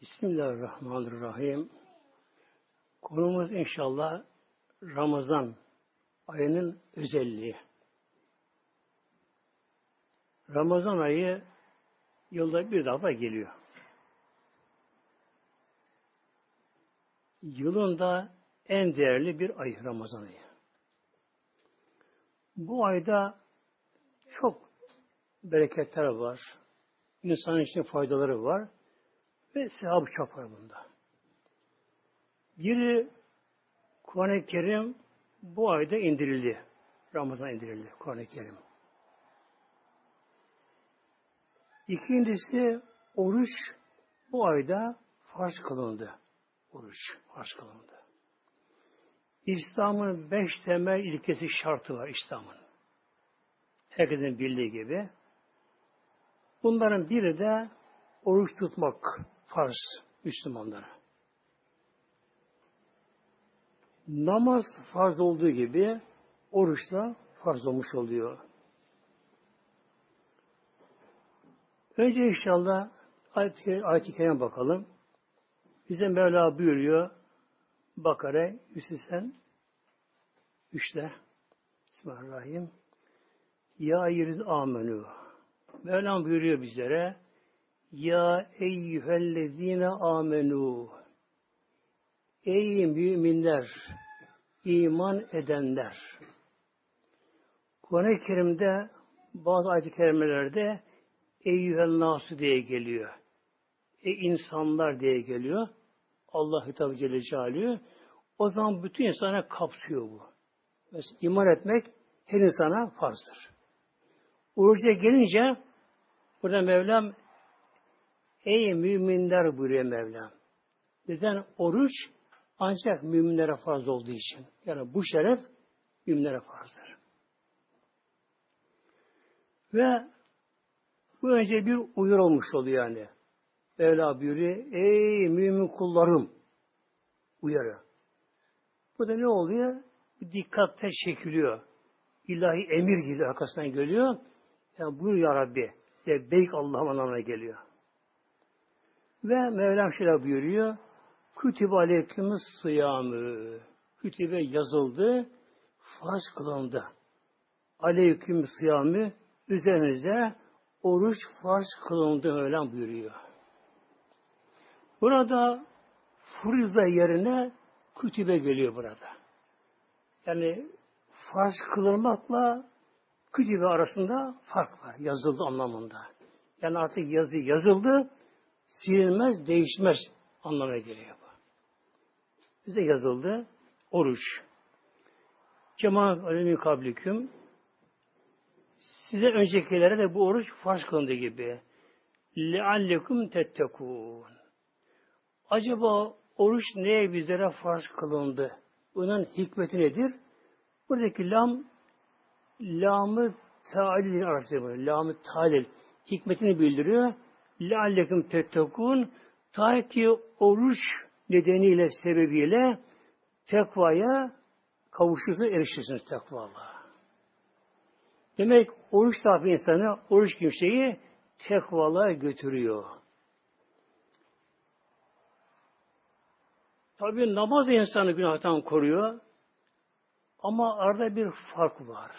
Bismillahirrahmanirrahim. Konumuz inşallah Ramazan ayının özelliği. Ramazan ayı yılda bir defa geliyor. Yılın da en değerli bir ay Ramazan ayı. Bu ayda çok bereketler var. İnsan için faydaları var. Ve sevabı çok var bunda. Biri Kuran-ı Kerim bu ayda indirildi. Ramazan indirildi Kuran-ı Kerim. İkincisi oruç bu ayda farz kılındı. Oruç farz kılındı. İslam'ın beş temel ilkesi şartı var İslam'ın. Herkesin bildiği gibi. Bunların biri de oruç tutmak farz Müslümanlara. Namaz farz olduğu gibi oruç da farz olmuş oluyor. Önce inşallah ayet-i ayet kerime bakalım. Bize Mevla buyuruyor Bakara 180 3'te Bismillahirrahmanirrahim. Ya yeriz amenü. Mevlam buyuruyor bizlere Ya eyyühellezine amenu Ey müminler, iman edenler. Kur'an-ı Kerim'de bazı ayet-i kerimelerde eyyühel nasu diye geliyor. E insanlar diye geliyor. Allah hitabı Celle Celaluhu. O zaman bütün insana kapsıyor bu. Mesela iman etmek her insana farzdır. Oruca gelince burada Mevlam ey müminler buyuruyor Mevlam. Neden? Oruç ancak müminlere farz olduğu için. Yani bu şeref müminlere farzdır. Ve bu önce bir uyur olmuş oluyor yani. Mevla buyuruyor. Ey mümin kullarım uyarı. Burada ne oluyor? Bir dikkatle çekiliyor. İlahi emir gibi arkasından geliyor. Yani buyur ya Rabbi. Beyk Allah'ım anlamına geliyor. Ve Mevlam şöyle buyuruyor. Kütübe aleykümüz sıyamı. Kütübe yazıldı, farz kılındı. Aleyküm sıyamı üzerinize oruç farz kılındı Mevlam buyuruyor. Burada furiza yerine kütübe geliyor burada. Yani farz kılınmakla kütübe arasında fark var. Yazıldı anlamında. Yani artık yazı yazıldı, silinmez, değişmez anlamına geliyor bu. Bize yazıldı oruç. Cemaat alemin kabliküm size öncekilere de bu oruç farz kılındı gibi. لَعَلَّكُمْ تَتَّكُونَ Acaba oruç neye bizlere farz kılındı? Bunun hikmeti nedir? Buradaki lam lamı talil Arapça bu. Lamı talil hikmetini bildiriyor. لَعَلَّكُمْ تَتَّكُونَ Ta ki oruç nedeniyle, sebebiyle tekvaya kavuşursunuz, erişirsiniz takvalla. Demek oruç tabi insanı, oruç kimseyi tekvala götürüyor. Tabi namaz insanı günahtan koruyor. Ama arada bir fark var.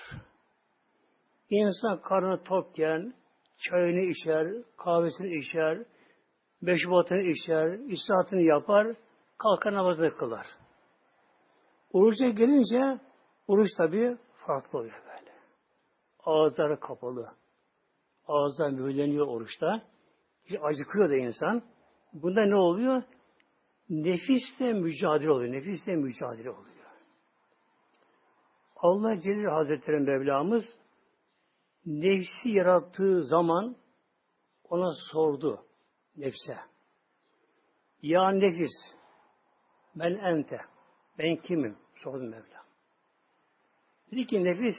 İnsan karnı tokken çayını içer, kahvesini içer, meşrubatını içer, istirahatını yapar, kalkar namazını kılar. Oruca gelince oruç tabi farklı oluyor böyle. Ağızları kapalı. Ağızlar mühürleniyor oruçta. Acıkıyor da insan. Bunda ne oluyor? Nefisle mücadele oluyor. Nefisle mücadele oluyor. Allah Celil Hazretleri Mevlamız nefsi yarattığı zaman ona sordu nefse. Ya nefis ben ente ben kimim? Sordu Mevla. Dedi ki nefis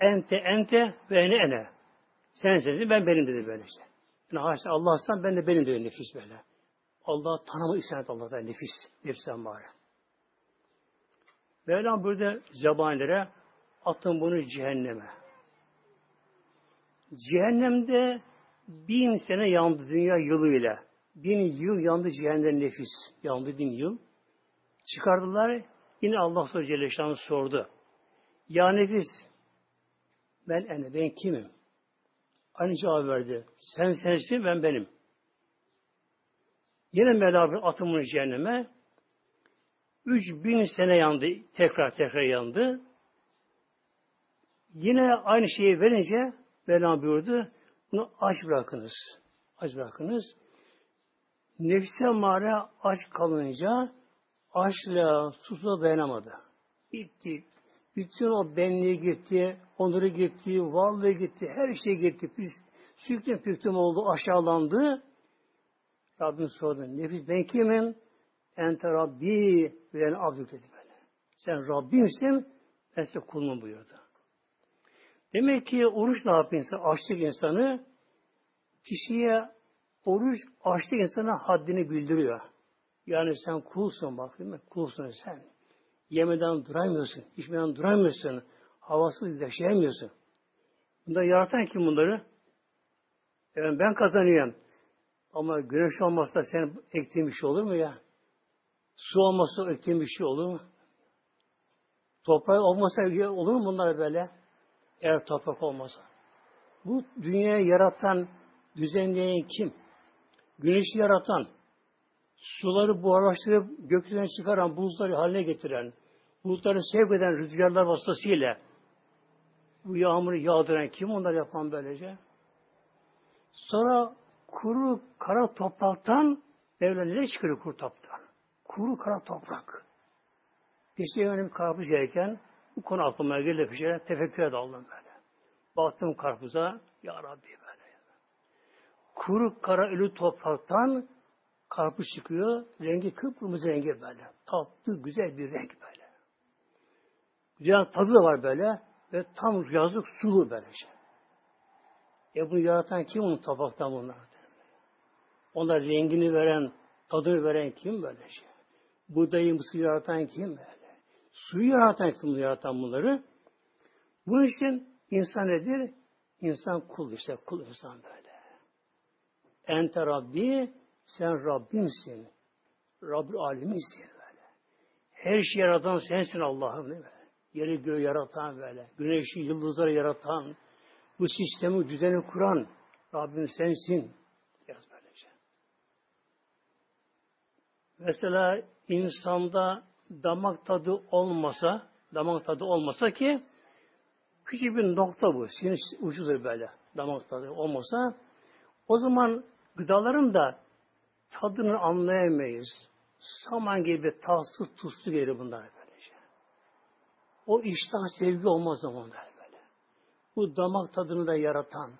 ente ente ve ene ene. Sen sen ben benim dedi böyle işte. Yani haşa Allah'san ben de benim dedi nefis böyle. Allah tanımı isyan Allah'tan nefis. Nefsen bari. Mevlam burada zabanilere atın bunu cehenneme. Cehennemde bin sene yandı dünya yılıyla. bin yıl yandı cehennem nefis. Yandı bin yıl. Çıkardılar. Yine Allah Celle Şanı sordu. Ya nefis ben ene, ben kimim? Aynı cevap verdi. Sen sensin, ben benim. Yine Mevla atımını cehenneme. Üç bin sene yandı. Tekrar tekrar yandı. Yine aynı şeyi verince Mevla buyurdu. Bunu aç bırakınız. Aç bırakınız. Nefse mağara aç kalınca açla, susla dayanamadı. Gitti. Bütün o benliği gitti, onuru gitti, varlığı gitti, her şey gitti. Süklüm püktüm oldu, aşağılandı. Rabbim sordu. Nefis ben kimim? Ente Rabbi ve en abdük dedi böyle. Sen Rabbimsin, ben size kulum buyurdu. Demek ki oruç ne yapıyor insan? Açlık insanı kişiye oruç açlık insana haddini bildiriyor. Yani sen kulsun bak değil mi? Kulsun sen. Yemeden duramıyorsun, içmeden duramıyorsun, havasız yaşayamıyorsun. Bunda yaratan kim bunları? Yani ben kazanıyorum. Ama güneş olmazsa sen ektiğin bir şey olur mu ya? Su olmazsa ektiğin bir şey olur mu? Toprak olmasa olur mu bunlar böyle? Eğer toprak olmasa. Bu dünyayı yaratan, düzenleyen kim? Güneşi yaratan, suları buharlaştırıp gökyüzüne çıkaran, buzları haline getiren, bulutları sevk eden rüzgarlar vasıtasıyla bu yağmuru yağdıran kim onları yapan böylece? Sonra kuru kara topraktan Mevla ne çıkıyor kuru topraktan? Kuru kara toprak. Geçen bir karpuz yerken bu konu aklıma geldi bir şey. Tefekküre daldım böyle. Baktım karpuza. Ya Rabbi böyle. Kuru kara ölü topraktan karpuz çıkıyor. Rengi kıpkırmızı rengi böyle. Tatlı, güzel bir renk böyle. Güzel tadı da var böyle. Ve tam yazlık sulu böylece. E bunu yaratan kim onun topraktan bunlar? Onlar rengini veren, tadını veren kim böyle şey? Buğdayı, mısır yaratan kim böyle? Suyu yaratan kim yaratan bunları? Bunun için insan nedir? İnsan kul işte, kul insan böyle. Ente Rabbi, sen Rabbimsin. Rabbül aleminsin böyle. Her şeyi yaratan sensin Allah'ım değil mi? Yeri göğü yaratan böyle. Güneşi, yıldızları yaratan, bu sistemi, düzeni kuran Rabbim sensin. Yaz böylece. Mesela insanda damak tadı olmasa, damak tadı olmasa ki küçük bir nokta bu. Sinir ucudur böyle. Damak tadı olmasa o zaman gıdaların da tadını anlayamayız. Saman gibi tatsız tuzlu gelir bunlar böylece. O iştah sevgi olmaz zamanlar böyle. Bu damak tadını da yaratan,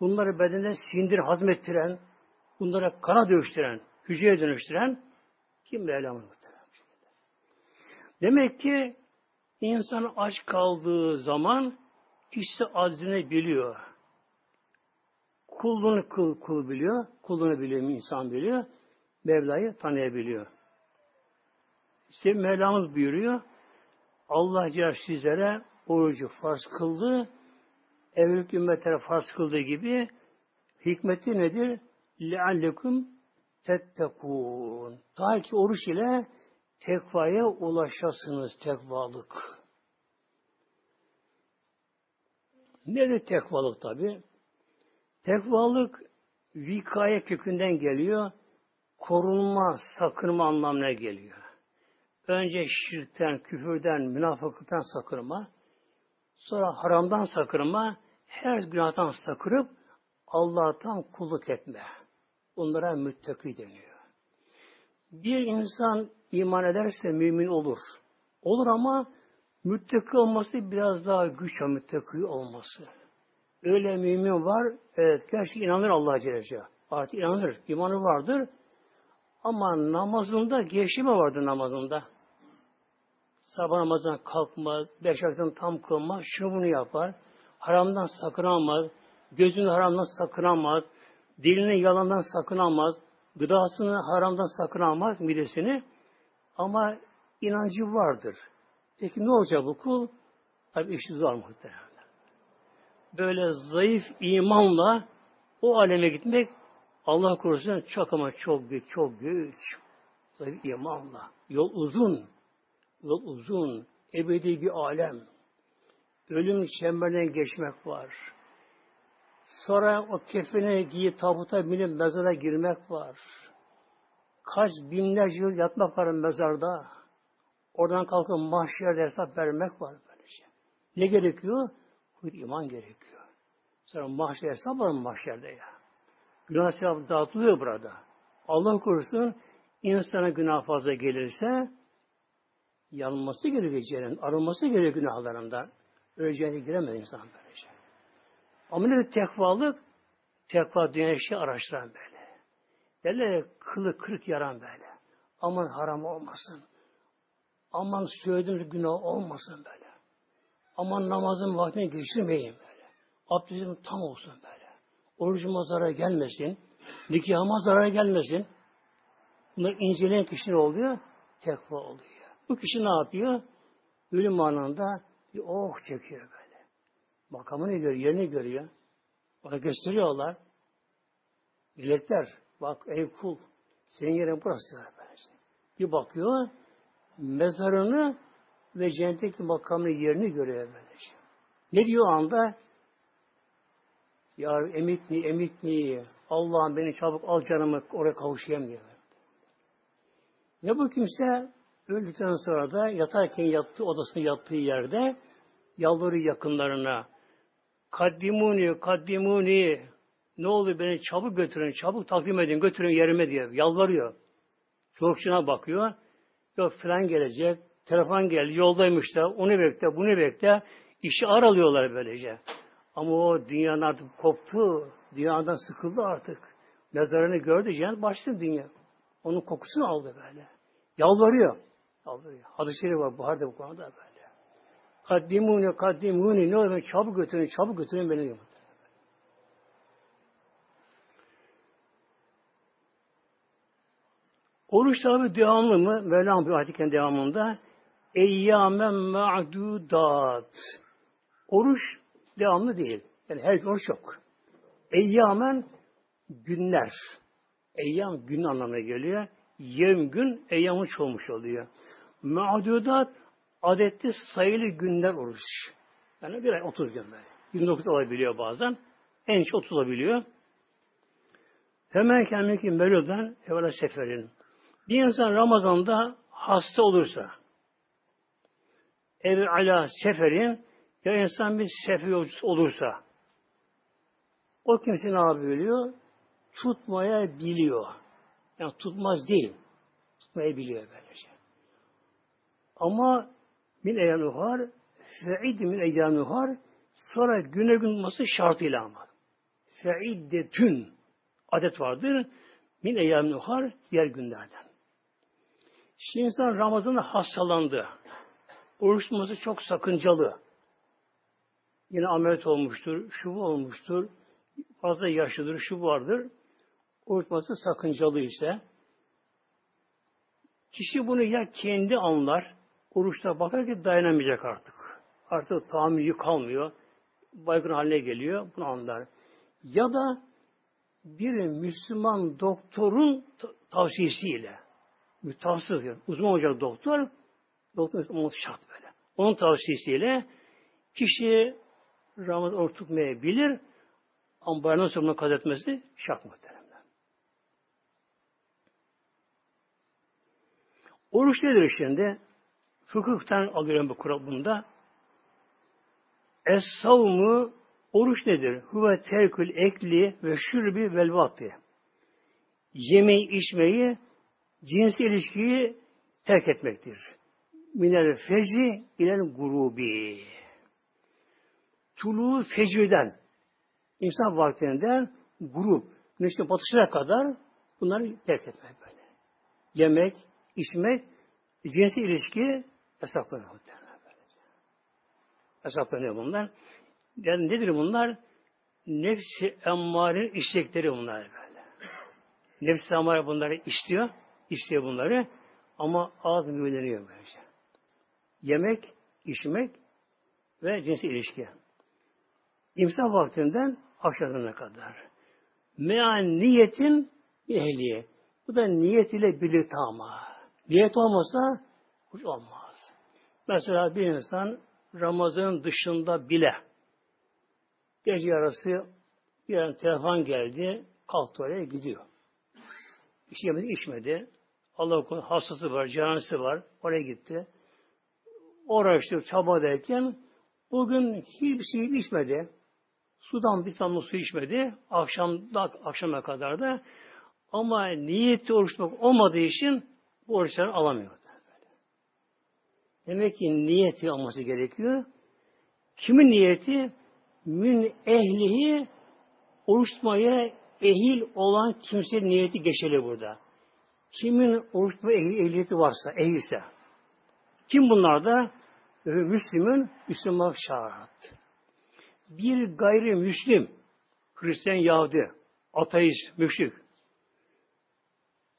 bunları bedene sindir hazmettiren, bunlara kana dönüştüren, hücreye dönüştüren kim Mevlam'ın Demek ki insan aç kaldığı zaman kişisi aczini biliyor. Kulluğunu kul, kul biliyor. Kulluğunu biliyor, insan biliyor. Mevla'yı tanıyabiliyor. İşte Mevlamız buyuruyor. Allah Celle sizlere orucu farz kıldı. Evlilik ümmetlere farz kıldığı gibi hikmeti nedir? لَعَلَّكُمْ tettekûn. Ta ki oruç ile tekvaya ulaşasınız tekvalık. Nedir tekvalık tabi? Tekvalık vikaye kökünden geliyor. Korunma, sakınma anlamına geliyor. Önce şirkten, küfürden, münafıklıktan sakınma. Sonra haramdan sakınma. Her günahtan sakırıp Allah'tan kulluk etme. Bunlara müttaki deniyor. Bir insan iman ederse mümin olur. Olur ama müttaki olması biraz daha güç o müttaki olması. Öyle mümin var, evet gerçi inanır Allah'a Celle Artık inanır, imanı vardır. Ama namazında gevşeme vardır namazında. Sabah namazından kalkmaz, beş vakitten tam kılmaz, şunu bunu yapar. Haramdan sakınamaz, gözünü haramdan sakınamaz, dilini yalandan sakınamaz, gıdasını haramdan sakınamaz, midesini. Ama inancı vardır. Peki ne olacak bu kul? Tabi işi zor muhtemelen. Böyle zayıf imanla o aleme gitmek Allah korusun çok ama çok güç, çok güç. Zayıf imanla. Yol uzun. Yol uzun. Ebedi bir alem. Ölüm çemberinden geçmek var. Sonra o kefine giyip tabuta binip mezara girmek var. Kaç binlerce yıl yatmak var mezarda. Oradan kalkıp mahşerde hesap vermek var böylece. Ne gerekiyor? Bir iman gerekiyor. Sonra mahşer hesap var mı mahşerde ya? Günah sevap dağıtılıyor burada. Allah korusun insana günah fazla gelirse yanması gerekiyor cennet, arınması gerekiyor günahlarından. Öyle cennete giremez insan böylece. Ama ne tekvalık? Tekva dünya şey araştıran böyle. Derler kılı kırık yaran böyle. Aman haram olmasın. Aman söylediğim günah olmasın böyle. Aman namazın vaktini geçirmeyin böyle. Abdestim tam olsun böyle. Orucuma zarar gelmesin. Nikahıma zarar gelmesin. Bunları inceleyen kişi ne oluyor? Tekva oluyor. Bu kişi ne yapıyor? Ölüm anında bir oh çekiyor böyle. Makamını görüyor, yerini görüyor. Ona gösteriyorlar. Milletler, bak ey kul, senin yerin burası. Bir bakıyor, mezarını ve cennetteki makamını yerini görüyor böylece. Ne diyor anda? Ya emitni, emitni, Allah'ım beni çabuk al canımı oraya kavuşayım diyor. Ne bu kimse öldükten sonra da yatarken yattığı odasında yattığı yerde yalvarıyor yakınlarına. Kaddimuni, kaddimuni. Ne olur beni çabuk götürün, çabuk takdim edin, götürün yerime diye yalvarıyor. Çocukçuna bakıyor. Yok filan gelecek, telefon geldi, yoldaymış da, onu bekle, bunu bekle. İşi aralıyorlar böylece. Ama o dünyanın artık koptu. Dünyadan sıkıldı artık. Mezarını gördü, cennet başladı dünya. Onun kokusunu aldı böyle. Yalvarıyor. Yalvarıyor. Hadis-i var Buhar'da bu konuda böyle. Kaddimuni, kaddimuni. Ne olur çabuk götürün, çabuk götürün beni diyor. Oruç tabi devamlı mı? Mevlam bir ayetiken devamında Eyyamen ma'dudat. Oruç devamlı değil. Yani her gün oruç yok. Eyyamen günler. Eyyam gün anlamına geliyor. Yem gün eyyamın çoğulmuş oluyor. Ma'dudat adetli sayılı günler oruç. Yani bir ay 30 gün böyle. 29 olabiliyor bazen. En çok 30 olabiliyor. Hemen kendimki meloddan evvela seferin. Bir insan Ramazan'da hasta olursa ev ala seferin ya insan bir sefer olursa o kimse ne yapıyor? Tutmaya biliyor. Yani tutmaz değil. Tutmayı biliyor böylece. Ama min eyyam yuhar fe'id min eyyam yuhar sonra güne gün tutması şartıyla ama. Fe'iddetün adet vardır. Min eyyam yuhar diğer günlerden. Şimdi insan Ramazan'da hastalandı. Oruç tutması çok sakıncalı. Yine ameliyat olmuştur, şu olmuştur, fazla yaşlıdır, şu vardır. Oruç tutması sakıncalı ise kişi bunu ya kendi anlar, oruçta bakar ki dayanamayacak artık. Artık tahammülü kalmıyor. Baygın haline geliyor. Bunu anlar. Ya da bir Müslüman doktorun tavsiyesiyle mütehassıs, uzman olacak doktor, doktor olması şart böyle. Onun tavsiyesiyle kişi Ramazan oruç tutmayabilir ama bayramdan sonra bunu etmesi şart muhteremler. Oruç nedir şimdi? Fıkıhtan alıyorum bu kural bunda. Es-savmu oruç nedir? Huve terkül ekli ve şürbi vel vakti. Yemeği, içmeyi cinsi ilişkiyi terk etmektir. Minel fezi ilel grubi. Tulu fecirden insan vaktinden grup güneşin batışına kadar bunları terk etmek böyle. Yemek, içmek, cinsi ilişki yasaklanıyor. Yasaklanıyor bunlar. Yani nedir bunlar? Nefsi emmarenin istekleri bunlar böyle. Nefsi emmare bunları istiyor istiyor bunları ama ağız mühürleniyor böylece. Yemek, içmek ve cinsi ilişki. İmsak vaktinden akşamına kadar. Mean niyetin ehliye. Bu da niyet ile birlikte ama. Niyet olmasa hiç olmaz. Mesela bir insan Ramazan'ın dışında bile gece yarısı bir telefon geldi, kalktı oraya gidiyor. Bir şey yemedi, içmedi. Allah korusun hastası var, canlısı var. Oraya gitti. Uğraştı, çaba derken bugün hiçbir şey içmedi. Sudan bir damla su içmedi. Akşamda, akşama kadar da ama niyeti oruçmak olmadığı için bu oruçları alamıyor. Demek ki niyeti olması gerekiyor. Kimin niyeti? Min ehlihi oruç ehil olan kimse niyeti geçerli burada. Kimin oruç tutma ehliyeti varsa, ehilse. Kim bunlar da? Müslümün Müslüman şart. Bir gayrimüslim, Hristiyan, Yahudi, ateist, müşrik,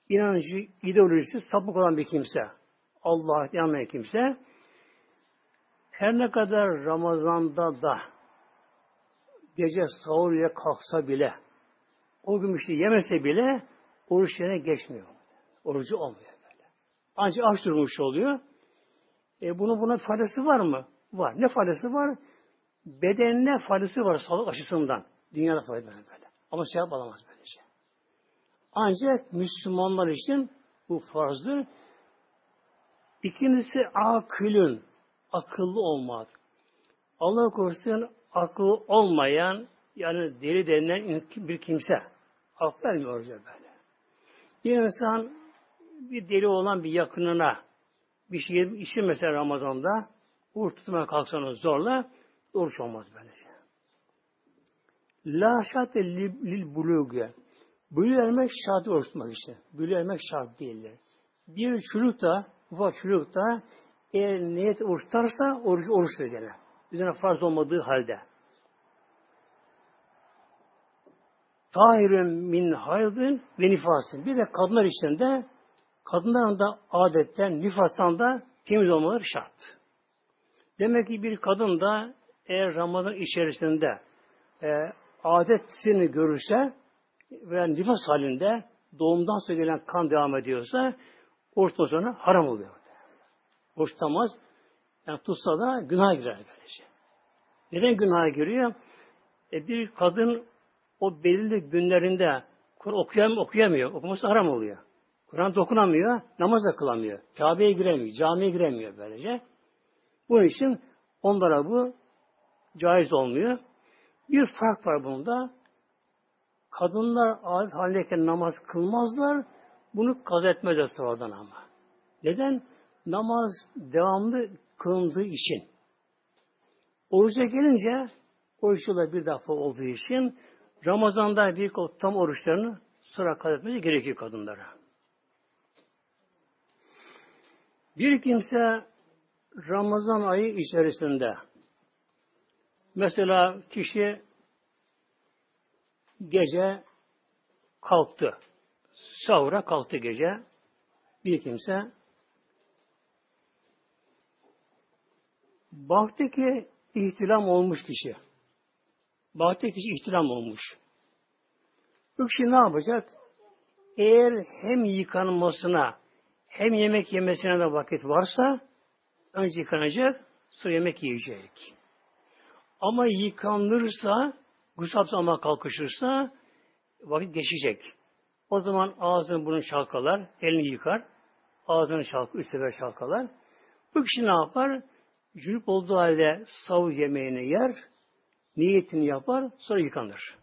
inancı, ideolojisi sapık olan bir kimse, Allah'a inanmayan kimse, her ne kadar Ramazan'da da gece sahur ile kalksa bile, o gün bir şey yemese bile oruç yerine geçmiyor. Orucu olmuyor böyle. Ancak aç durmuş oluyor. E bunun buna faydası var mı? Var. Ne faydası var? Bedenine faydası var sağlık açısından. Dünyada faydası böyle. Ama sevap alamaz böylece. Şey. Ancak Müslümanlar için bu farzdır. İkincisi akılın. Akıllı olmak. Allah korusun akıllı olmayan yani deli denilen bir kimse akıl vermiyor böyle. Bir insan bir deli olan bir yakınına bir şey işi mesela Ramazan'da oruç tutmaya kalksanız zorla oruç olmaz böylece. La şart lil buluge. Bülü vermek şart oruç tutmak için. Bülü vermek şart değildir. Bir çocuk da, ufak çocuk da eğer niyet oruç tutarsa oruç oruçtur gene. Üzerine farz olmadığı halde. Tahirün min haydın ve nifasın. Bir de kadınlar için de kadınların da adetten, nifastan da temiz olmaları şart. Demek ki bir kadın da eğer Ramazan içerisinde e, adetini görürse veya nifas halinde doğumdan sonra gelen kan devam ediyorsa oruç sonra haram oluyor. Oruç tutamaz. Yani tutsa da günah girer böylece. Neden günah giriyor? E bir kadın o belirli günlerinde Kur'an okuyam okuyamıyor. Okuması haram oluyor. Kur'an dokunamıyor, namaz da kılamıyor. Kabe'ye giremiyor, camiye giremiyor böylece. Bunun için onlara bu caiz olmuyor. Bir fark var bunda. Kadınlar adet halindeyken namaz kılmazlar. Bunu kaza etmezler sonradan ama. Neden? Namaz devamlı kılındığı için. Oruca gelince oruçla bir defa olduğu için Ramazan'da bir tam oruçlarını sıra kat etmesi gerekiyor kadınlara. Bir kimse Ramazan ayı içerisinde mesela kişi gece kalktı. Sahura kalktı gece. Bir kimse baktı ki ihtilam olmuş kişi. Baktı kişi ihtilam olmuş. Bu kişi ne yapacak? Eğer hem yıkanmasına hem yemek yemesine de vakit varsa önce yıkanacak, sonra yemek yiyecek. Ama yıkanırsa, gusül ama kalkışırsa vakit geçecek. O zaman ağzını bunu çalkalar, elini yıkar, ağzını çalkar, üç sefer çalkalar. Bu kişi ne yapar? Cünüp olduğu halde savu yemeğini yer, niyetini yapar, sonra yıkanır.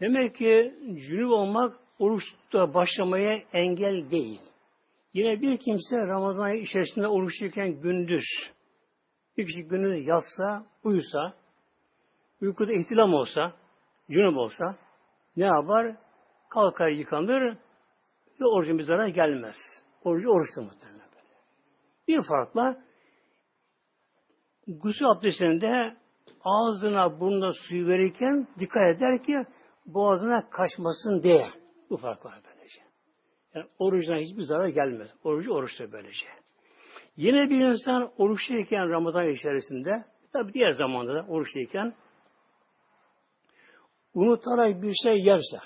Demek ki cünüp olmak oruçta başlamaya engel değil. Yine bir kimse Ramazan ayı içerisinde oruçluyken gündüz bir kişi günü yatsa, uyusa, uykuda ihtilam olsa, cünüp olsa ne yapar? Kalkar yıkanır ve orucun bir zarar gelmez. Orucu oruçlu muhtemelen böyle. Bir farkla gusül abdestinde ağzına burnuna suyu verirken dikkat eder ki boğazına kaçmasın diye. Bu fark var böylece. Yani orucuna hiçbir zarar gelmez. Orucu oruçtur böylece. Yine bir insan oruçluyken Ramazan içerisinde, tabi diğer zamanda da oruçluyken unutarak bir şey yerse,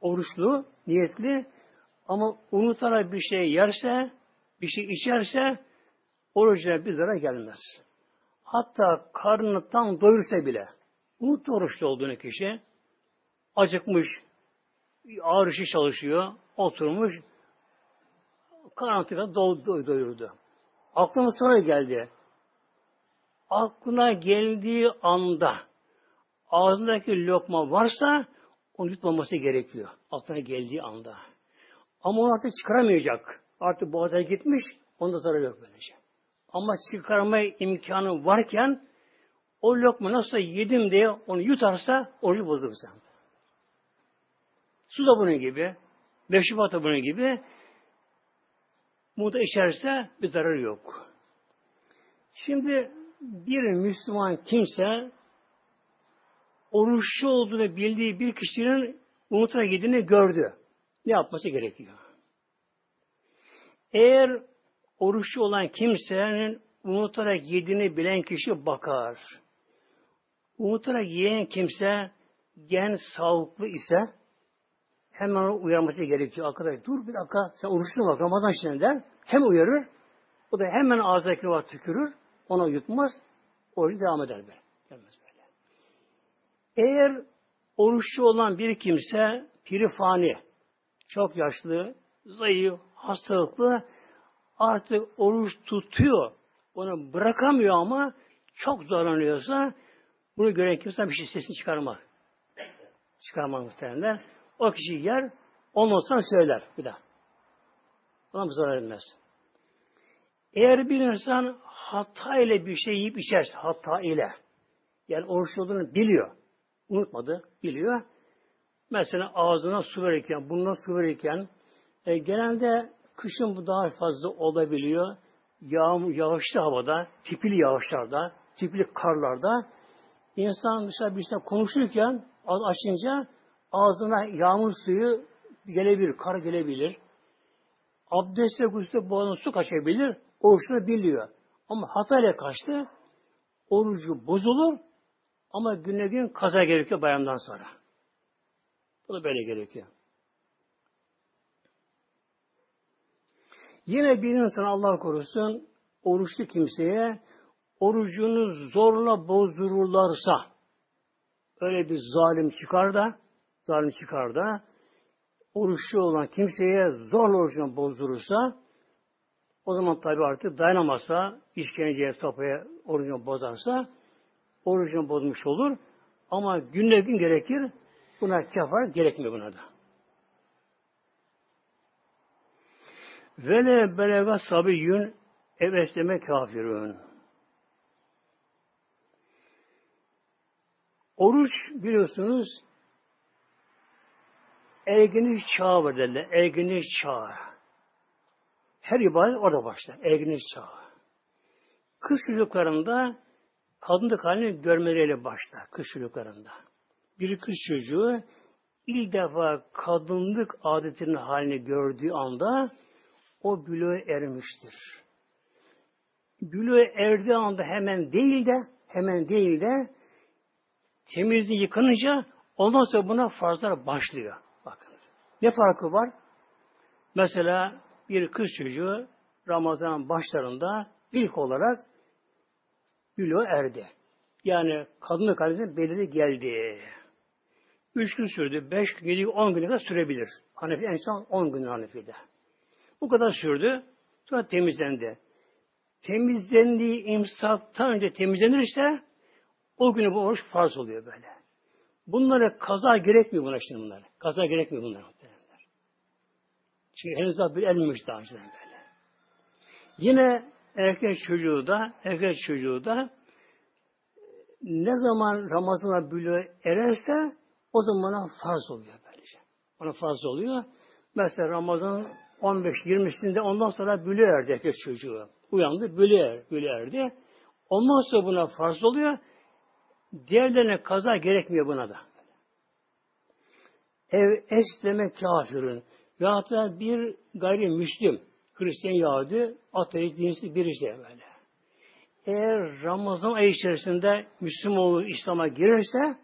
oruçlu, niyetli ama unutarak bir şey yerse, bir şey içerse orucuna bir zarar gelmez. Hatta karnını tam doyursa bile unuttu oruçlu olduğunu kişi acıkmış, ağır işi çalışıyor, oturmuş, karantina do do doyurdu. Aklıma sonra geldi. Aklına geldiği anda ağzındaki lokma varsa onu yutmaması gerekiyor. Aklına geldiği anda. Ama onu artık çıkaramayacak. Artık boğaza gitmiş, onda zarar yok böylece. Ama çıkarma imkanı varken o lokma nasıl yedim diye onu yutarsa orucu bozulur sen. Su da bunun gibi, meşrubat da bunun gibi bunu içerse bir zararı yok. Şimdi bir Müslüman kimse oruçlu olduğunu bildiği bir kişinin unutuna gittiğini gördü. Ne yapması gerekiyor? Eğer oruçlu olan kimsenin unutarak yediğini bilen kişi bakar. Unutarak yiyen kimse gen sağlıklı ise hemen uyarması gerekiyor. Arkadaş dur bir dakika sen oruçlu bak Ramazan şimdi der. Hem uyarır o da hemen ağzındaki var tükürür. Ona yutmaz. Orucu devam eder böyle. Gelmez böyle. Eğer oruçlu olan bir kimse pirifani, çok yaşlı, zayıf, hastalıklı artık oruç tutuyor. Onu bırakamıyor ama çok zorlanıyorsa bunu gören kimse bir şey sesini çıkarmaz. Çıkarmaz muhtemelen. O kişi yer, ondan sonra söyler bir daha. Ona zarar etmez. Eğer bir insan hata ile bir şey yiyip içer, hata ile, yani oruç olduğunu biliyor, unutmadı, biliyor. Mesela ağzına su verirken, burnuna su verirken, e, genelde kışın bu daha fazla olabiliyor. Yağmur, yağışlı havada, tipili yağışlarda, tipili karlarda, insan dışarı bir şey konuşurken, açınca ağzına yağmur suyu gelebilir, kar gelebilir. Abdestle gusülde boğazına su kaçabilir, oruçunu biliyor. Ama hatayla kaçtı, orucu bozulur ama güne gün kaza gerekiyor bayramdan sonra. Bu da böyle gerekiyor. Yine bir insan Allah korusun oruçlu kimseye orucunu zorla bozdururlarsa öyle bir zalim çıkar da zalim çıkar da oruçlu olan kimseye zorla orucunu bozdurursa o zaman tabi artık dayanamazsa işkenceye, sopaya orucunu bozarsa orucunu bozmuş olur. Ama günle gün gerekir. Buna kefaret gerekmiyor buna da. Vele belega sabiyyün evesleme kafirün. Oruç biliyorsunuz ergenlik çağı var derler. Ergenlik çağı. Her ibadet orada başlar. Ergenlik çağı. Kız çocuklarında kadınlık halini görmeleriyle başlar. Kız çocuklarında. Bir kız çocuğu ilk defa kadınlık adetinin halini gördüğü anda o büloğa ermiştir. Büloğa erdiği anda hemen değil de hemen değil de temizliği yıkanınca ondan sonra buna farzlar başlıyor. Ne farkı var? Mesela bir kız çocuğu Ramazan başlarında ilk olarak bülo erdi. Yani kadınlık halinde belirli geldi. Üç gün sürdü, beş gün, yedi on güne kadar sürebilir. Hanefi en son on gün Hanefi'de. Bu kadar sürdü. Sonra temizlendi. Temizlendiği imsaktan önce temizlenirse o günü bu oruç farz oluyor böyle. Bunlara kaza gerekmiyor buna şimdi bunlar. Kaza gerekmiyor bunlar. Çünkü henüz daha bir elmemiş daha böyle. Yine erkek çocuğu da erkek çocuğu da ne zaman Ramazan'a bülü ererse o zaman farz oluyor böylece. Ona farz oluyor. Mesela Ramazan 15-20'sinde ondan sonra bülü erdi erkek çocuğu. Uyandı, bülü, er, bülü erdi. Ondan sonra buna farz oluyor. Diğerlerine kaza gerekmiyor buna da. Ev esleme kafirin. Veyahut da bir gayrimüslim, Hristiyan Yahudi, ateist dinsi bir işte böyle. Eğer Ramazan ayı içerisinde Müslüman olur, İslam'a girerse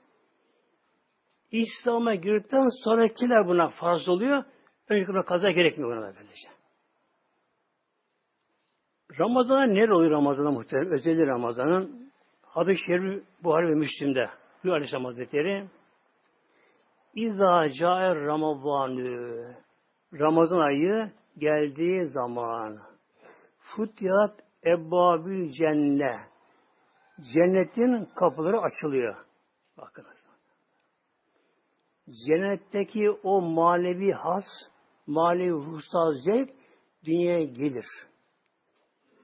İslam'a girdikten sonrakiler buna farz oluyor. Önceki kaza gerekmiyor buna böylece. Ramazan'a ne oluyor Ramazan'a muhtemelen? Özellikle Ramazan'ın Hadis-i Şerif Buhari ve Müslim'de Hülya Aleyhisselam Hazretleri İzâ câer Ramazanı Ramazan ayı geldiği zaman Futiyat Ebbâbül Cenne Cennetin kapıları açılıyor. Bakınız. Cennetteki o manevi has, manevi ruhsal zevk dünyaya gelir.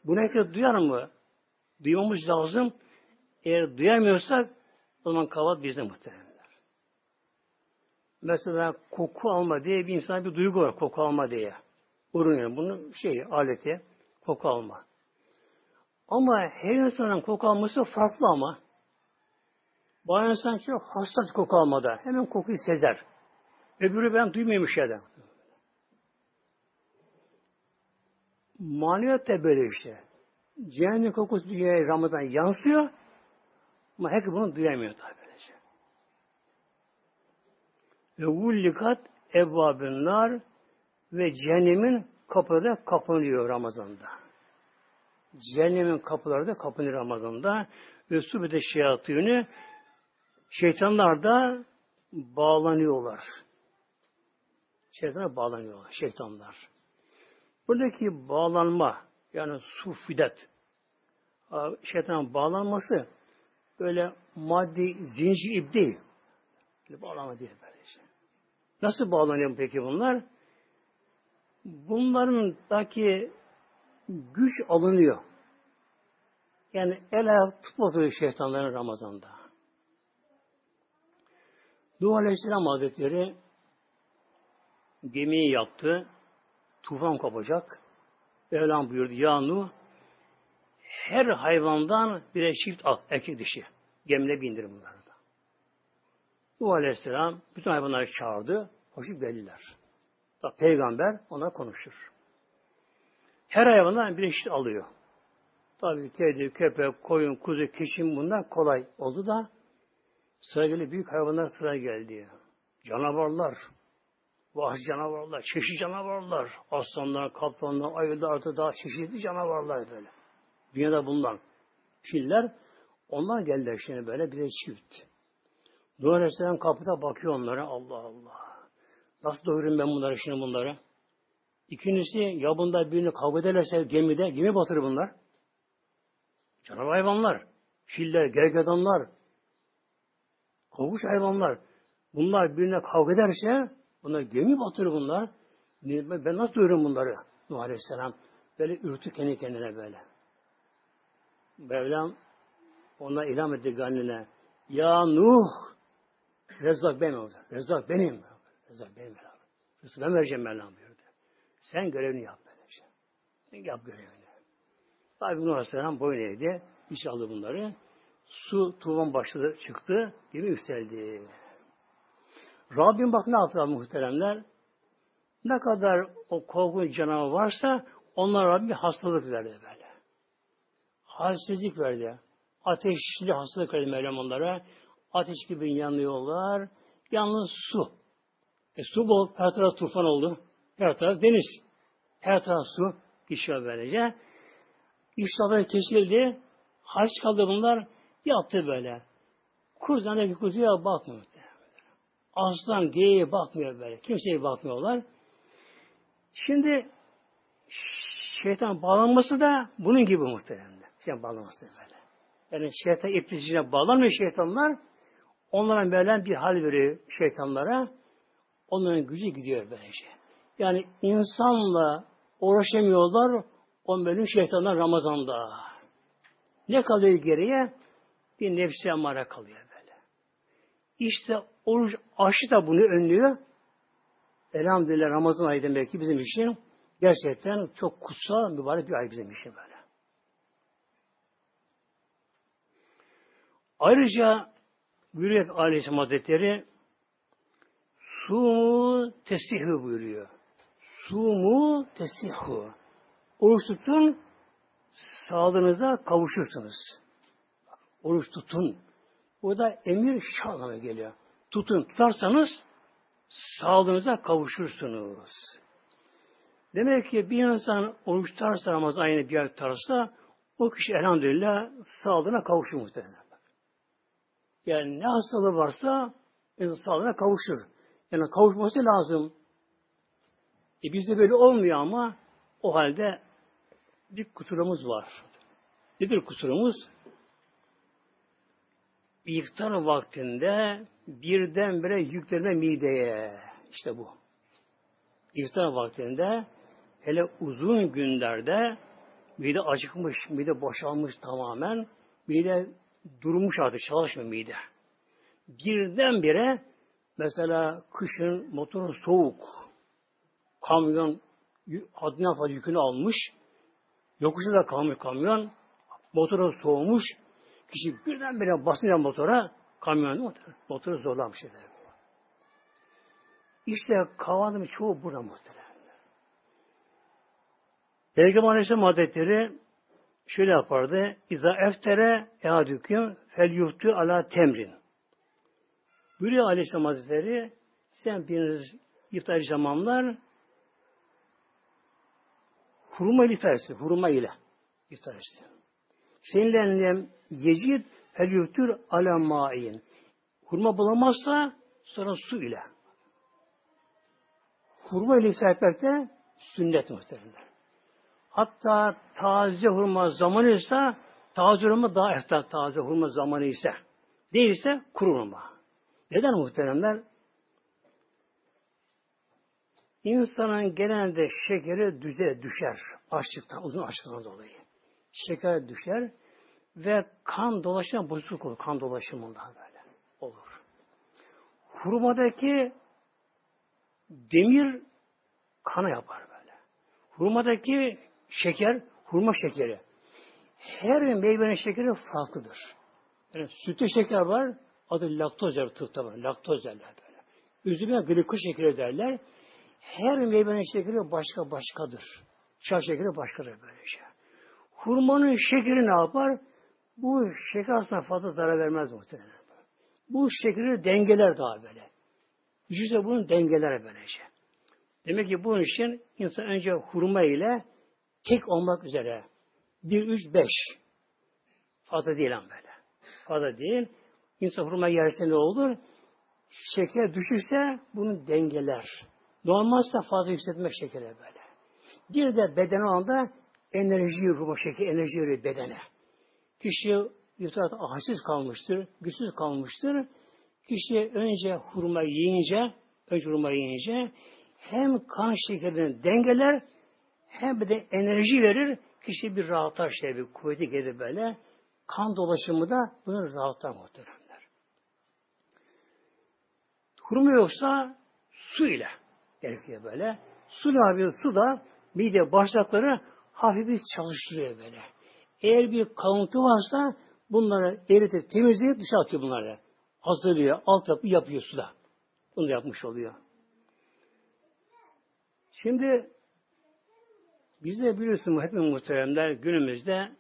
Bunu herkes duyar mı? Duymamız lazım. Eğer duyamıyorsak o zaman kavat bizde muhtemelenler. Mesela koku alma diye bir insan bir duygu var koku alma diye. Urun bunu şey aleti koku alma. Ama her insanın koku alması farklı ama. Bazı insan çok hassas koku almada. Hemen kokuyu sezer. Öbürü ben duymuyormuş yerden. Maneviyat da böyle işte. Cehennem kokusu dünyaya Ramazan yansıyor ama herkes bunu duyamıyor tabi böylece. Ve vullikat evvabın nar ve cehennemin kapıları da kapanıyor Ramazan'da. Cehennemin kapıları da kapanıyor Ramazan'da ve subide şeyatını şeytanlar da bağlanıyorlar. Şeytana bağlanıyorlar, şeytanlar. Buradaki bağlanma, yani sufidet, şeytana bağlanması böyle maddi zincir ip değil. Böyle bağlama değil böyle şey. Nasıl bağlanıyor peki bunlar? Bunların daki güç alınıyor. Yani el ayak tutmadığı şeytanların Ramazan'da. Nuh Aleyhisselam Hazretleri gemiyi yaptı. Tufan kopacak. Mevlam buyurdu. Ya Nuh her hayvandan birer çift al. Erkek dişi. Gemine bindirin bunları da. Nuh Aleyhisselam bütün hayvanları çağırdı. Hoşu geldiler. Da peygamber ona konuşur. Her hayvandan bir eşit alıyor. Tabii kedi, köpek, koyun, kuzu, keçim bunlar kolay oldu da sıra geldi büyük hayvanlar sıra geldi. Canavarlar, vahşi canavarlar, çeşitli canavarlar, aslanlar, kaplanlar, ayılar, artı daha çeşitli canavarlar böyle. Dünyada bulunan filler, onlar geldiler şimdi böyle bir çift. Nuh Aleyhisselam kapıda bakıyor onlara, Allah Allah. Nasıl doyurayım ben bunları şimdi bunları? İkincisi yabında birini kavga gemide, gemi batırır bunlar. Canavar hayvanlar, filler, gergedanlar, kovuş hayvanlar. Bunlar birine kavga ederse bunlar gemi batırır bunlar. Ben nasıl duyurum bunları? Nuh Aleyhisselam böyle ürtü kendi kendine böyle. Mevlam ona ilham etti gannine. Ya Nuh Rezzak benim oldu. Rezzak benim. Rezzak benim. Rızkı ben vereceğim Mevlam buyurdu. Sen görevini yap. Sen yap görevini. Tabi Nuh Aleyhisselam boyun eğdi. İç aldı bunları. Su tuğban başladı çıktı. Gemi yükseldi. Rabbim bak ne yaptı muhteremler. Ne kadar o korkunç canavar varsa onlar Rabbim hastalık verdi böyle. Halsizlik verdi. Ateşli hastalık verdi Mevlam onlara. Ateş gibi yanıyorlar. Yalnız su. E, su bol. Her taraf tufan oldu. Her taraf deniz. Her taraf su. Geçiyor böylece. İştahları kesildi. Harç kaldı bunlar. Yattı böyle. Kurzana bir kuzuya bakmıyor. Aslan geyiğe bakmıyor böyle. Kimseye bakmıyorlar. Şimdi şeytan bağlanması da bunun gibi muhtemelen. Şeytan bağlanması da böyle. Yani şeytan iplisine bağlanmıyor şeytanlar. Onlara böyle bir hal veriyor şeytanlara. Onların gücü gidiyor böylece. Yani insanla uğraşamıyorlar o bölüm şeytanlar Ramazan'da. Ne kalıyor geriye? Bir nefsi amara kalıyor böyle. İşte oruç aşı da bunu önlüyor. Elhamdülillah Ramazan ayı demek ki bizim için gerçekten çok kutsal, mübarek bir ay bizim için böyle. Ayrıca buyuruyor Aleyhisselam Hazretleri Sumu tesihü buyuruyor. Sumu tesihü. Oruç tutun, sağlığınıza kavuşursunuz. Oruç tutun. O da emir şartına geliyor. tutun, tutarsanız sağlığınıza kavuşursunuz. Demek ki bir insan oruç tutarsa Ramazan ayını bir ay tutarsa o kişi elhamdülillah sağlığına kavuşur muhtemelen. Yani ne hastalığı varsa en sağlığına kavuşur. Yani kavuşması lazım. E bizde böyle olmuyor ama o halde bir kusurumuz var. Nedir kusurumuz? İftar vaktinde birdenbire yüklenme mideye. İşte bu. İftar vaktinde hele uzun günlerde mide acıkmış, mide boşalmış tamamen, mide durmuş artık çalışmıyor mide. Birdenbire mesela kışın motoru soğuk, kamyon haddinden fazla yükünü almış, yokuşta da kalmış kamyon, motoru soğumuş, kişi birdenbire basınca motora, kamyonu motoru zorlamış. İşte kavanın çoğu burada muhtemelen. Peygamber Aleyhisselam Hazretleri şöyle yapardı. İza eftere ehadüküm fel yuhtu ala temrin. Buyuruyor Aleyhisselam Hazretleri sen biriniz iftar zamanlar hurma ile iftar etsin. Hurma ile iftar etsin. Seninle yecid fel yuhtur ala ma'in. Hurma bulamazsa sonra su ile. Hurma ile iftar etmek sünnet muhtemelen. Hatta taze hurma zamanı ise taze hurma daha eftar taze hurma zamanı ise değilse kuru hurma. Neden muhteremler? İnsanın genelde şekeri düze düşer. Açlıktan, uzun açlıktan dolayı. Şeker düşer ve kan dolaşımı bozukluk olur. Kan dolaşımından böyle olur. Hurmadaki demir kana yapar böyle. Hurmadaki şeker, hurma şekeri. Her meyvenin şekeri farklıdır. Yani sütlü şeker var, adı laktoz der tıpta var. Laktoz derler böyle. Üzümüne glikoz şekeri derler. Her meyvenin şekeri başka başkadır. Çay şekeri başkadır böylece. Hurmanın şekeri ne yapar? Bu şeker aslında fazla zarar vermez muhtemelen. Bu şekeri dengeler daha böyle. Yüzde bunun dengeler böylece. Demek ki bunun için insan önce hurma ile tek olmak üzere. Bir, üç, beş. Fazla değil ama böyle. Fazla değil. İnsan hurma yerse ne olur? Şeker düşürse bunu dengeler. Normalse fazla yükseltmek şekere böyle. Bir de beden anda enerji hurma şeker, enerji veriyor bedene. Kişi yutarak ahsiz kalmıştır, güçsüz kalmıştır. Kişi önce hurma yiyince, önce hurma yiyince hem kan şekerini dengeler hem de enerji verir. Kişi bir rahatlar şey, bir kuvveti gelir böyle. Kan dolaşımı da bunu rahatlar muhteremler. Hurma yoksa su ile gerekiyor böyle. Su ne yapıyor? Su da mide bağırsakları hafif bir çalıştırıyor böyle. Eğer bir kalıntı varsa bunları eritip temizleyip dışarı atıyor bunları. Hazırlıyor, altyapı yapıyor suda. Bunu yapmış oluyor. Şimdi Bizde biliyorsunuz hepimiz muhteremler günümüzde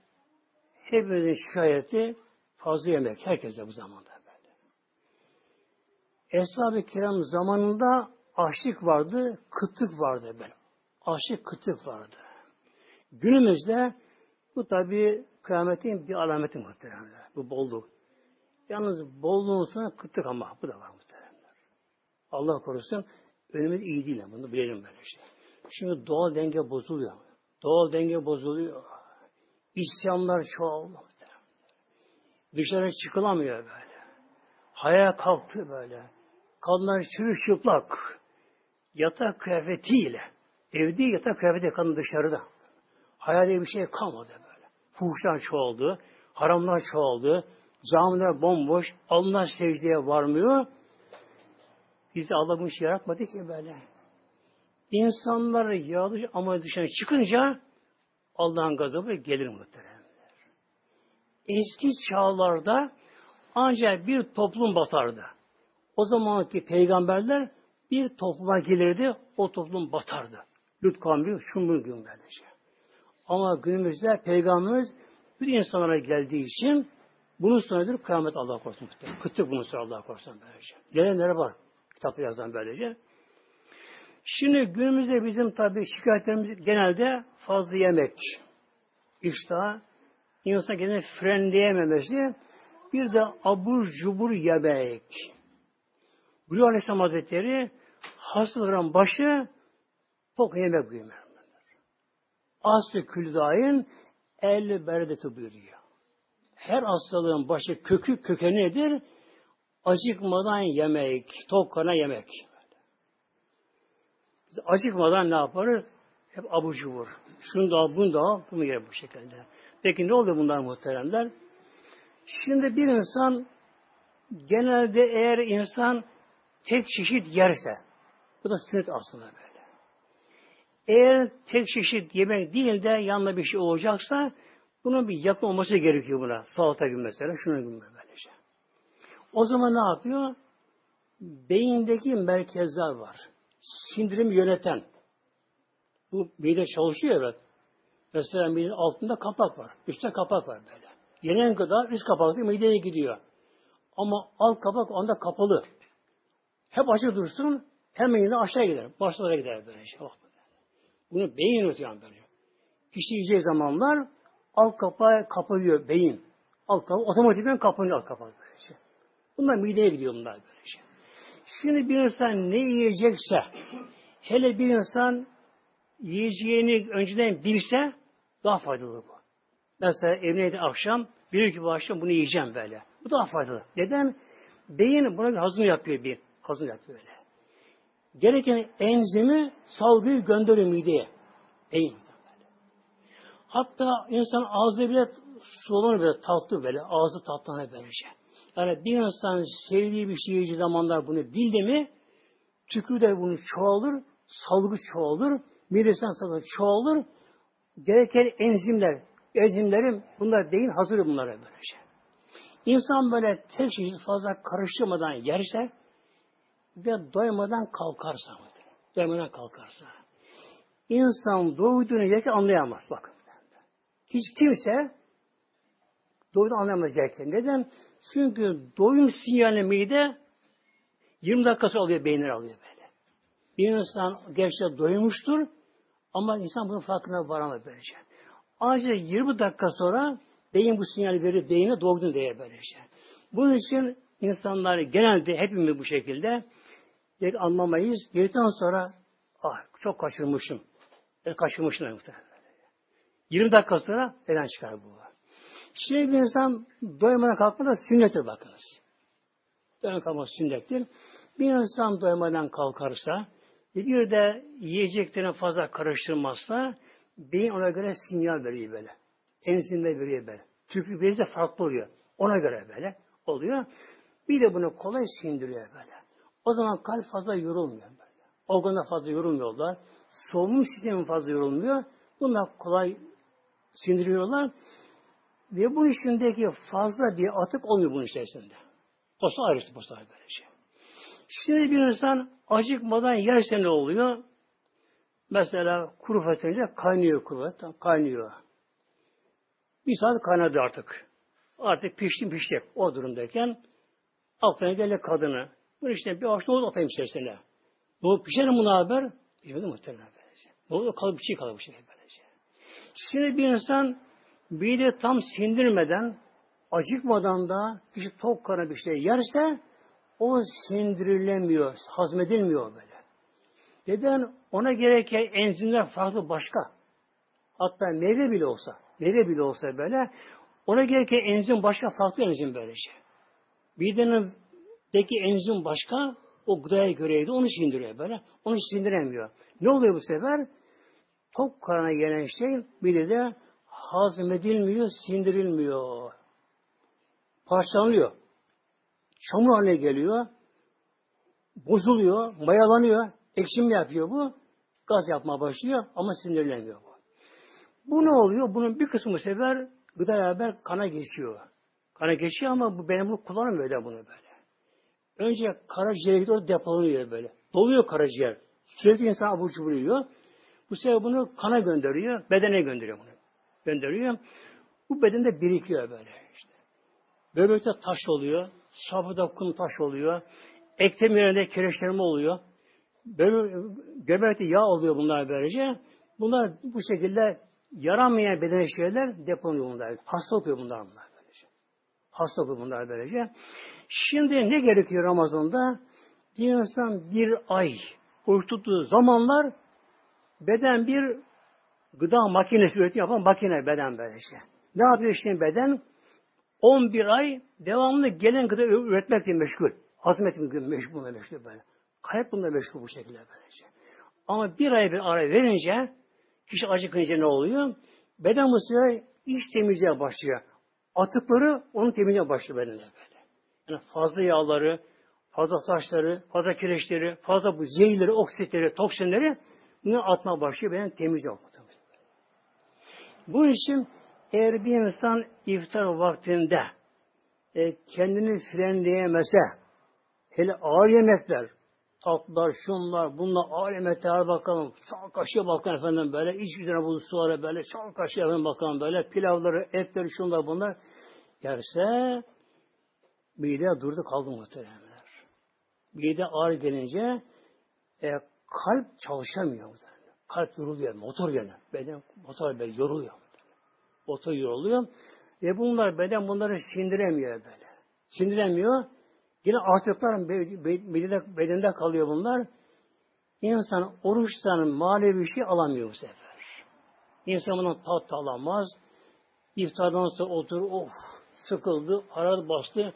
hepimizin şikayeti fazla yemek. Herkese bu zamanda böyle. Eshab-ı kiram zamanında açlık vardı, kıtlık vardı böyle. Açlık, kıtlık vardı. Günümüzde bu tabi kıyametin bir alameti muhteremler. Bu bolluk. Yalnız bolluğun sonra kıtlık ama bu da var muhteremler. Allah korusun önümüz iyi değil. Bunu bilelim böyle şey. Şimdi doğal denge bozuluyor. Doğal denge bozuluyor. İsyanlar çoğaldı. Dışarı çıkılamıyor böyle. Hayal kalktı böyle. Kadınlar çürü çıplak. Yatak kıyafetiyle. Evde yatak kıyafeti kadın dışarıda. Hayal bir şey kalmadı böyle. Fuhuşlar çoğaldı. Haramlar çoğaldı. Camiler bomboş. Allah secdeye varmıyor. Bizi Allah bu yaratmadı ki böyle. İnsanlar yağlı ama dışarı çıkınca Allah'ın gazabı gelir muhteremler. Eski çağlarda ancak bir toplum batardı. O zamanki peygamberler bir topluma gelirdi, o toplum batardı. Lut kavmi şumbun gün böylece. Ama günümüzde peygamberimiz bir insanlara geldiği için Bunun sonucudur kıyamet Allah korusun. Kıtlık bunun sonu Allah korusun böylece. Neler var kitapta yazan böylece. Şimdi günümüzde bizim tabii şikayetlerimiz genelde fazla yemek, iştah, insan kendini frenleyememesi, bir de abur cubur yemek. Buyuruyor Aleyhisselam Hazretleri, hastaların başı tok yemek buyuruyor. Aslı küldayin el beredeti buyuruyor. Her hastalığın başı kökü kökeni nedir? Acıkmadan yemek, tok kana yemek. Acıkmadan ne yaparız? Hep abur cubur. Şunu da bunu da bunu yer bu şekilde. Peki ne oldu bunlar muhteremler? Şimdi bir insan genelde eğer insan tek çeşit yerse bu da sünnet aslında böyle. Eğer tek çeşit yemek değil de yanında bir şey olacaksa bunun bir yakın olması gerekiyor buna. Salata gibi mesela, şuna gibi böylece. O zaman ne yapıyor? Beyindeki merkezler var. Sindirim yöneten. Bu mide çalışıyor evet. Mesela midenin altında kapak var. Üstte kapak var böyle. Yenen kadar üst kapak değil mideye gidiyor. Ama alt kapak onda kapalı. Hep açık dursun hemen yine aşağı gider. Başlara gider böyle şey. Bak. Bunu beyin yönetiyor böyle. Kişi yiyeceği zamanlar alt kapağı kapatıyor beyin. Alt kapağı otomatikten kapanıyor alt kapağı böyle şey. Bunlar mideye gidiyor bunlar böyle şey. Şimdi bir insan ne yiyecekse hele bir insan yiyeceğini önceden bilse daha faydalı bu. Mesela evine akşam bir ki bu akşam bunu yiyeceğim böyle. Bu daha faydalı. Neden? Beyin buna bir hazım yapıyor bir. Hazım yapıyor böyle. Gereken enzimi salgıyı gönderiyor mideye. Beyin. Hatta insan ağzı bile sulanır böyle tatlı böyle. Ağzı tatlanır böylece. Yani bir insan sevdiği bir şey yiyeceği zamanlar bunu bildi mi tükürü de bunu çoğalır, salgı çoğalır, midesinden salgı çoğalır. Gereken enzimler, enzimlerim bunlar değil hazır bunlara böylece. İnsan böyle tek çeşit fazla karıştırmadan yerse ve doymadan kalkarsa, doymadan kalkarsa, insan doyduğunu yerken anlayamaz bakın. Hiç kimse doyduğunu anlayamaz yerken. Neden? Çünkü doyum sinyali mide 20 dakikası alıyor, beynler alıyor böyle. Bir insan gerçekten doymuştur ama insan bunun farkına varamaz böylece. Ancak 20 dakika sonra beyin bu sinyali verir, beyine doydun diye böylece. Bunun için insanlar genelde hepimiz bu şekilde Pek anlamayız. Yedikten sonra ah çok kaçırmışım. E, kaçırmışım muhtemelen. 20 dakika sonra neden çıkar bu? Şimdi bir insan doymadan kalkmadan sünnettir bakınız. Doymadan kalkması sünnettir. Bir insan doymadan kalkarsa bir de yiyeceklerini fazla karıştırmazsa beyin ona göre sinyal veriyor böyle. Enzimler veriyor böyle. Tükrük verirse farklı oluyor. Ona göre böyle oluyor. Bir de bunu kolay sindiriyor böyle. O zaman kalp fazla yorulmuyor. Böyle. Organlar fazla yorulmuyorlar. Solunum sistemi fazla yorulmuyor. Bunlar kolay sindiriyorlar. Ve bu içindeki fazla bir atık olmuyor bunun içerisinde. Posta ayrıştı posta böyle şey. Şimdi bir insan acıkmadan yerse ne oluyor? Mesela kuru fasulye kaynıyor fasulye, kaynıyor. Bir saat kaynadı artık. Artık pişti pişti o durumdayken aklına geldi kadını. Bunu işte bir avuç nohut atayım içerisine. Bu pişer mi buna haber? Pişmedi muhtemelen böylece. Nohut kalıp bir şey kalır bu şekilde böylece. Şimdi bir insan bir de tam sindirmeden, acıkmadan da kişi tok karnı bir şey yerse o sindirilemiyor, hazmedilmiyor böyle. Neden? Ona gereken enzimler farklı başka. Hatta meyve bile olsa, meyve bile olsa böyle, ona gereken enzim başka, farklı enzim böylece. Midenin Deki enzim başka, o gıdaya göreydi, onu sindiriyor böyle. Onu sindiremiyor. Ne oluyor bu sefer? Tok karına gelen şey bir de hazmedilmiyor, sindirilmiyor. Parçalanıyor. Çamur haline geliyor. Bozuluyor, mayalanıyor. Ekşim yapıyor bu. Gaz yapma başlıyor ama sindirilemiyor bu. Bu ne oluyor? Bunun bir kısmı bu sefer gıda beraber kana geçiyor. Kana geçiyor ama bu benim bunu kullanamıyor da bunu böyle. Önce karaciğere gidiyor depolanıyor böyle. Doluyor karaciğer. Sürekli insan abur cubur. Bu sefer bunu kana gönderiyor. Bedene gönderiyor bunu. Gönderiyor. Bu bedende birikiyor böyle işte. Böbrekte taş oluyor. Sabıda kum taş oluyor. Eklem yerinde kireçlenme oluyor. Göbekte yağ oluyor bunlar böylece. Bunlar bu şekilde yaramayan beden şeyler depoluyor bunlar. Hasta oluyor bunlar bunlar böylece. Hasta oluyor bunlar böylece. Şimdi ne gerekiyor Ramazan'da? Bir insan bir ay oruç tuttuğu zamanlar beden bir gıda makinesi üretim yapan makine beden böylece. Ne yapıyor işte beden? 11 ay devamlı gelen gıda üretmekle meşgul. Hazmetmekle meşgul, meşgul böyle. Kalp bunda meşgul bu şekilde böylece. Ama bir ay bir ara verince kişi acıkınca ne oluyor? Beden bu sefer iç temizliğe başlıyor. Atıkları onun temizliğe başlıyor bedende böyle. Yani fazla yağları, fazla taşları, fazla kireçleri, fazla bu zehirleri, oksitleri, toksinleri bunu atma başlıyor. Beden temizliğe Bunun için eğer bir insan iftar vaktinde e, kendini frenleyemese, hele ağır yemekler, tatlılar, şunlar, bunlar, ağır yemekler bakalım, çal kaşığa bakalım efendim böyle, iç üzerine bu sulara böyle, çal kaşığa bakalım böyle, pilavları, etleri, şunlar, bunlar yerse, mide durdu kaldı muhteremler. Mide ağır gelince, e, kalp çalışamıyor. Kalp yoruluyor, motor gene. Beden motor böyle yoruluyor ota yoruluyor. Ve bunlar beden bunları sindiremiyor böyle. Sindiremiyor. Yine artıklar bedende, bedende kalıyor bunlar. İnsan oruçtan manevi bir şey alamıyor bu sefer. İnsan bundan tat alamaz. İftardan sonra otur, of sıkıldı, aradı bastı.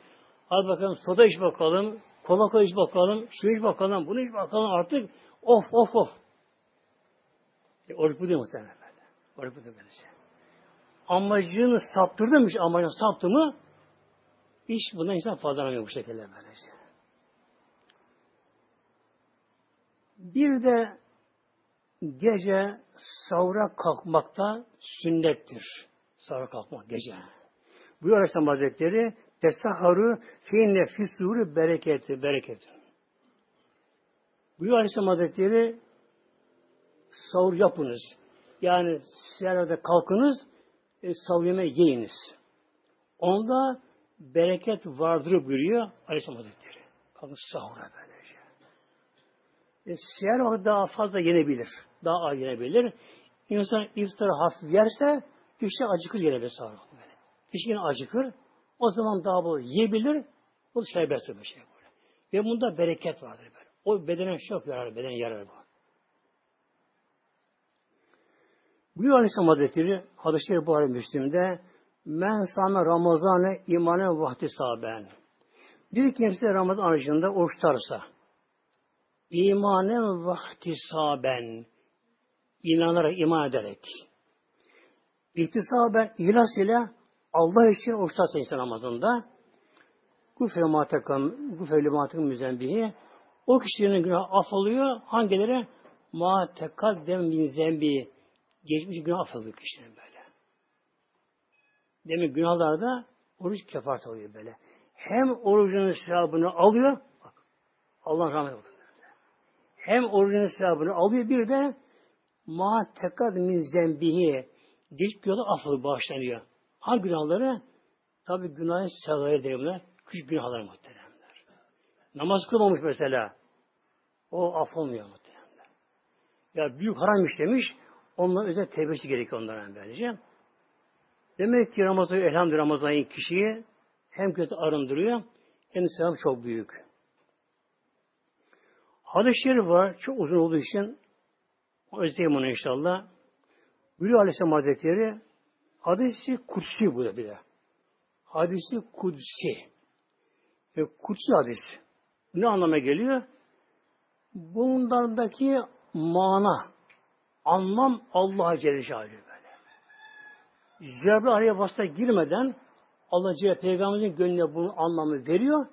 Hadi bakalım soda iç bakalım, kola iç bakalım, su iç bakalım, bunu iç bakalım artık. Of of of. E, oruç bu değil muhtemelen böyle. Oruç bu değil böyle şey amacını saptırdımış, amacını saptı mı hiç bundan insan faydalanmıyor bu şekilde böylece. Bir de gece savra kalkmakta sünnettir. Savra kalkmak gece. Bu Aleyhisselam Hazretleri tesaharu feinne füsûrü bereketi, bereket. Bu Aleyhisselam Hazretleri sahur yapınız. Yani sizler kalkınız, e, savyeme yiyiniz. Onda bereket vardır buyuruyor Aleyhisselam Hazretleri. Kalın sahura böylece. E, siyer o daha fazla yenebilir. Daha ağır yenebilir. İnsan iftarı hafif yerse kişi acıkır yenebilir sahura. Böyle. Kişi yine acıkır. O zaman daha bu yiyebilir. Da şerbet bir şey böyle. Ve bunda bereket vardır böyle. O bedene çok yarar, beden yarar bu. Buyuruyor Aleyhisselam Hazretleri hadis-i Buhari Müslim'de men sana Ramazan'ı imanen vahdi sahaben. Bir kimse Ramazan aracında oruç tutarsa imanen vahdi sahaben inanarak, iman ederek İhtisaben ihlas ile Allah için oruç tutarsa insan Ramazan'da gufre matekan gufre limatekın müzembihi o kişinin günah af oluyor. Hangileri? Ma tekaddem min zembi geçmiş günah affedildi kişinin böyle. Demek günahlarda oruç kefaret oluyor böyle. Hem orucunun sevabını alıyor, bak Allah rahmet olsun. Hem orucunun sevabını alıyor bir de ma tekad min zembihi geçmiş günahlar affedildi, bağışlanıyor. Hangi günahları? Tabi günahın sevabı değil Küçük günahlar muhteremler. Namaz kılmamış mesela. O af olmuyor muhteremler. Ya büyük haram işlemiş, Onların özel tevbesi gerekiyor onların böylece. Demek ki Ramazan, elhamdülillah Ramazan kişiyi hem kötü arındırıyor hem sevap çok büyük. Hadis-i şerif var. Çok uzun olduğu için özleyeyim onu inşallah. Bülü Aleyhisselam Hazretleri hadisi kutsi bu da bir de. Hadisi kutsi. E, kutsi hadis. Ne anlama geliyor? Bunlardaki mana, anlam Allah'a Celle Celaluhu böyle. Cebrail araya vasıta girmeden Allah Celle Peygamberimizin gönlüne bunun anlamı veriyor.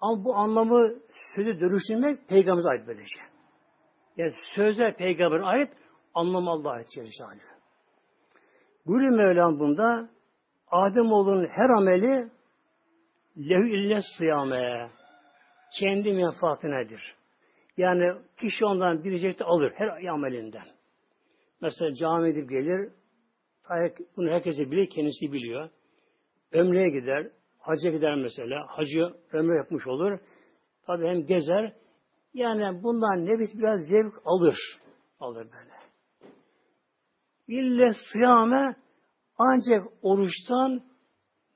Ama bu anlamı sözü dönüştürmek Peygamber'e ait böylece. Yani söze Peygamber'e ait, anlam Allah'a ait Celle Celaluhu. Buyuruyor Mevlam bunda Adem oğlunun her ameli lehu ille sıyame kendi menfaatinedir. Yani kişi ondan bir alır her amelinden. Mesela cami edip gelir, bunu herkese bilir, kendisi biliyor. Ömreye gider, hacca gider mesela. Hacı ömür yapmış olur. Tabi hem gezer. Yani bundan nefis biraz zevk alır. Alır böyle. İlle sıyame ancak oruçtan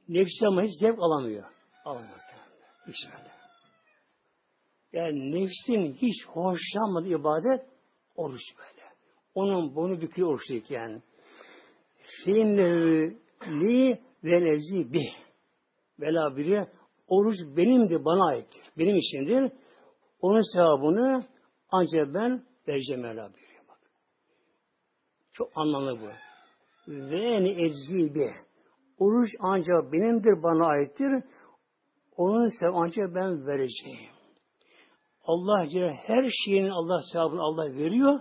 nefsi ama hiç zevk alamıyor. Alamaz. Böyle. Yani nefsin hiç hoşlanmadığı ibadet oruç böyle. Onun bunu büküyor oruçluyken. Yani. Feinnehu li ve nevzi bih. Vela biri oruç benimdir, bana aittir. Benim içindir. Onun sevabını ancak ben vereceğim Mevla. Bak. Çok anlamlı bu. Ve en eczibi. Oruç ancak benimdir, bana aittir. Onun sevabını ancak ben vereceğim. Allah her şeyin Allah sevabını Allah veriyor.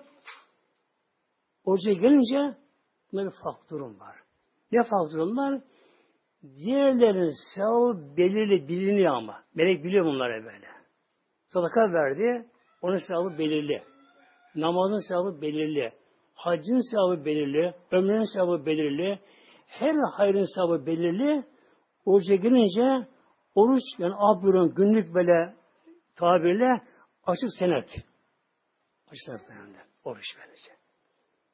Oruca gelince bunda bir farklı durum var. Ne farklı durumlar? Diğerlerin sevabı belirli biliniyor ama. Melek biliyor bunları böyle. Sadaka verdi, onun sevabı belirli. Namazın sevabı belirli. Haccın sevabı belirli. Ömrün sevabı belirli. Her hayrın sevabı belirli. Oruca girince oruç yani abdurun günlük böyle tabirle açık senet. Açık senet. Oruç böylece.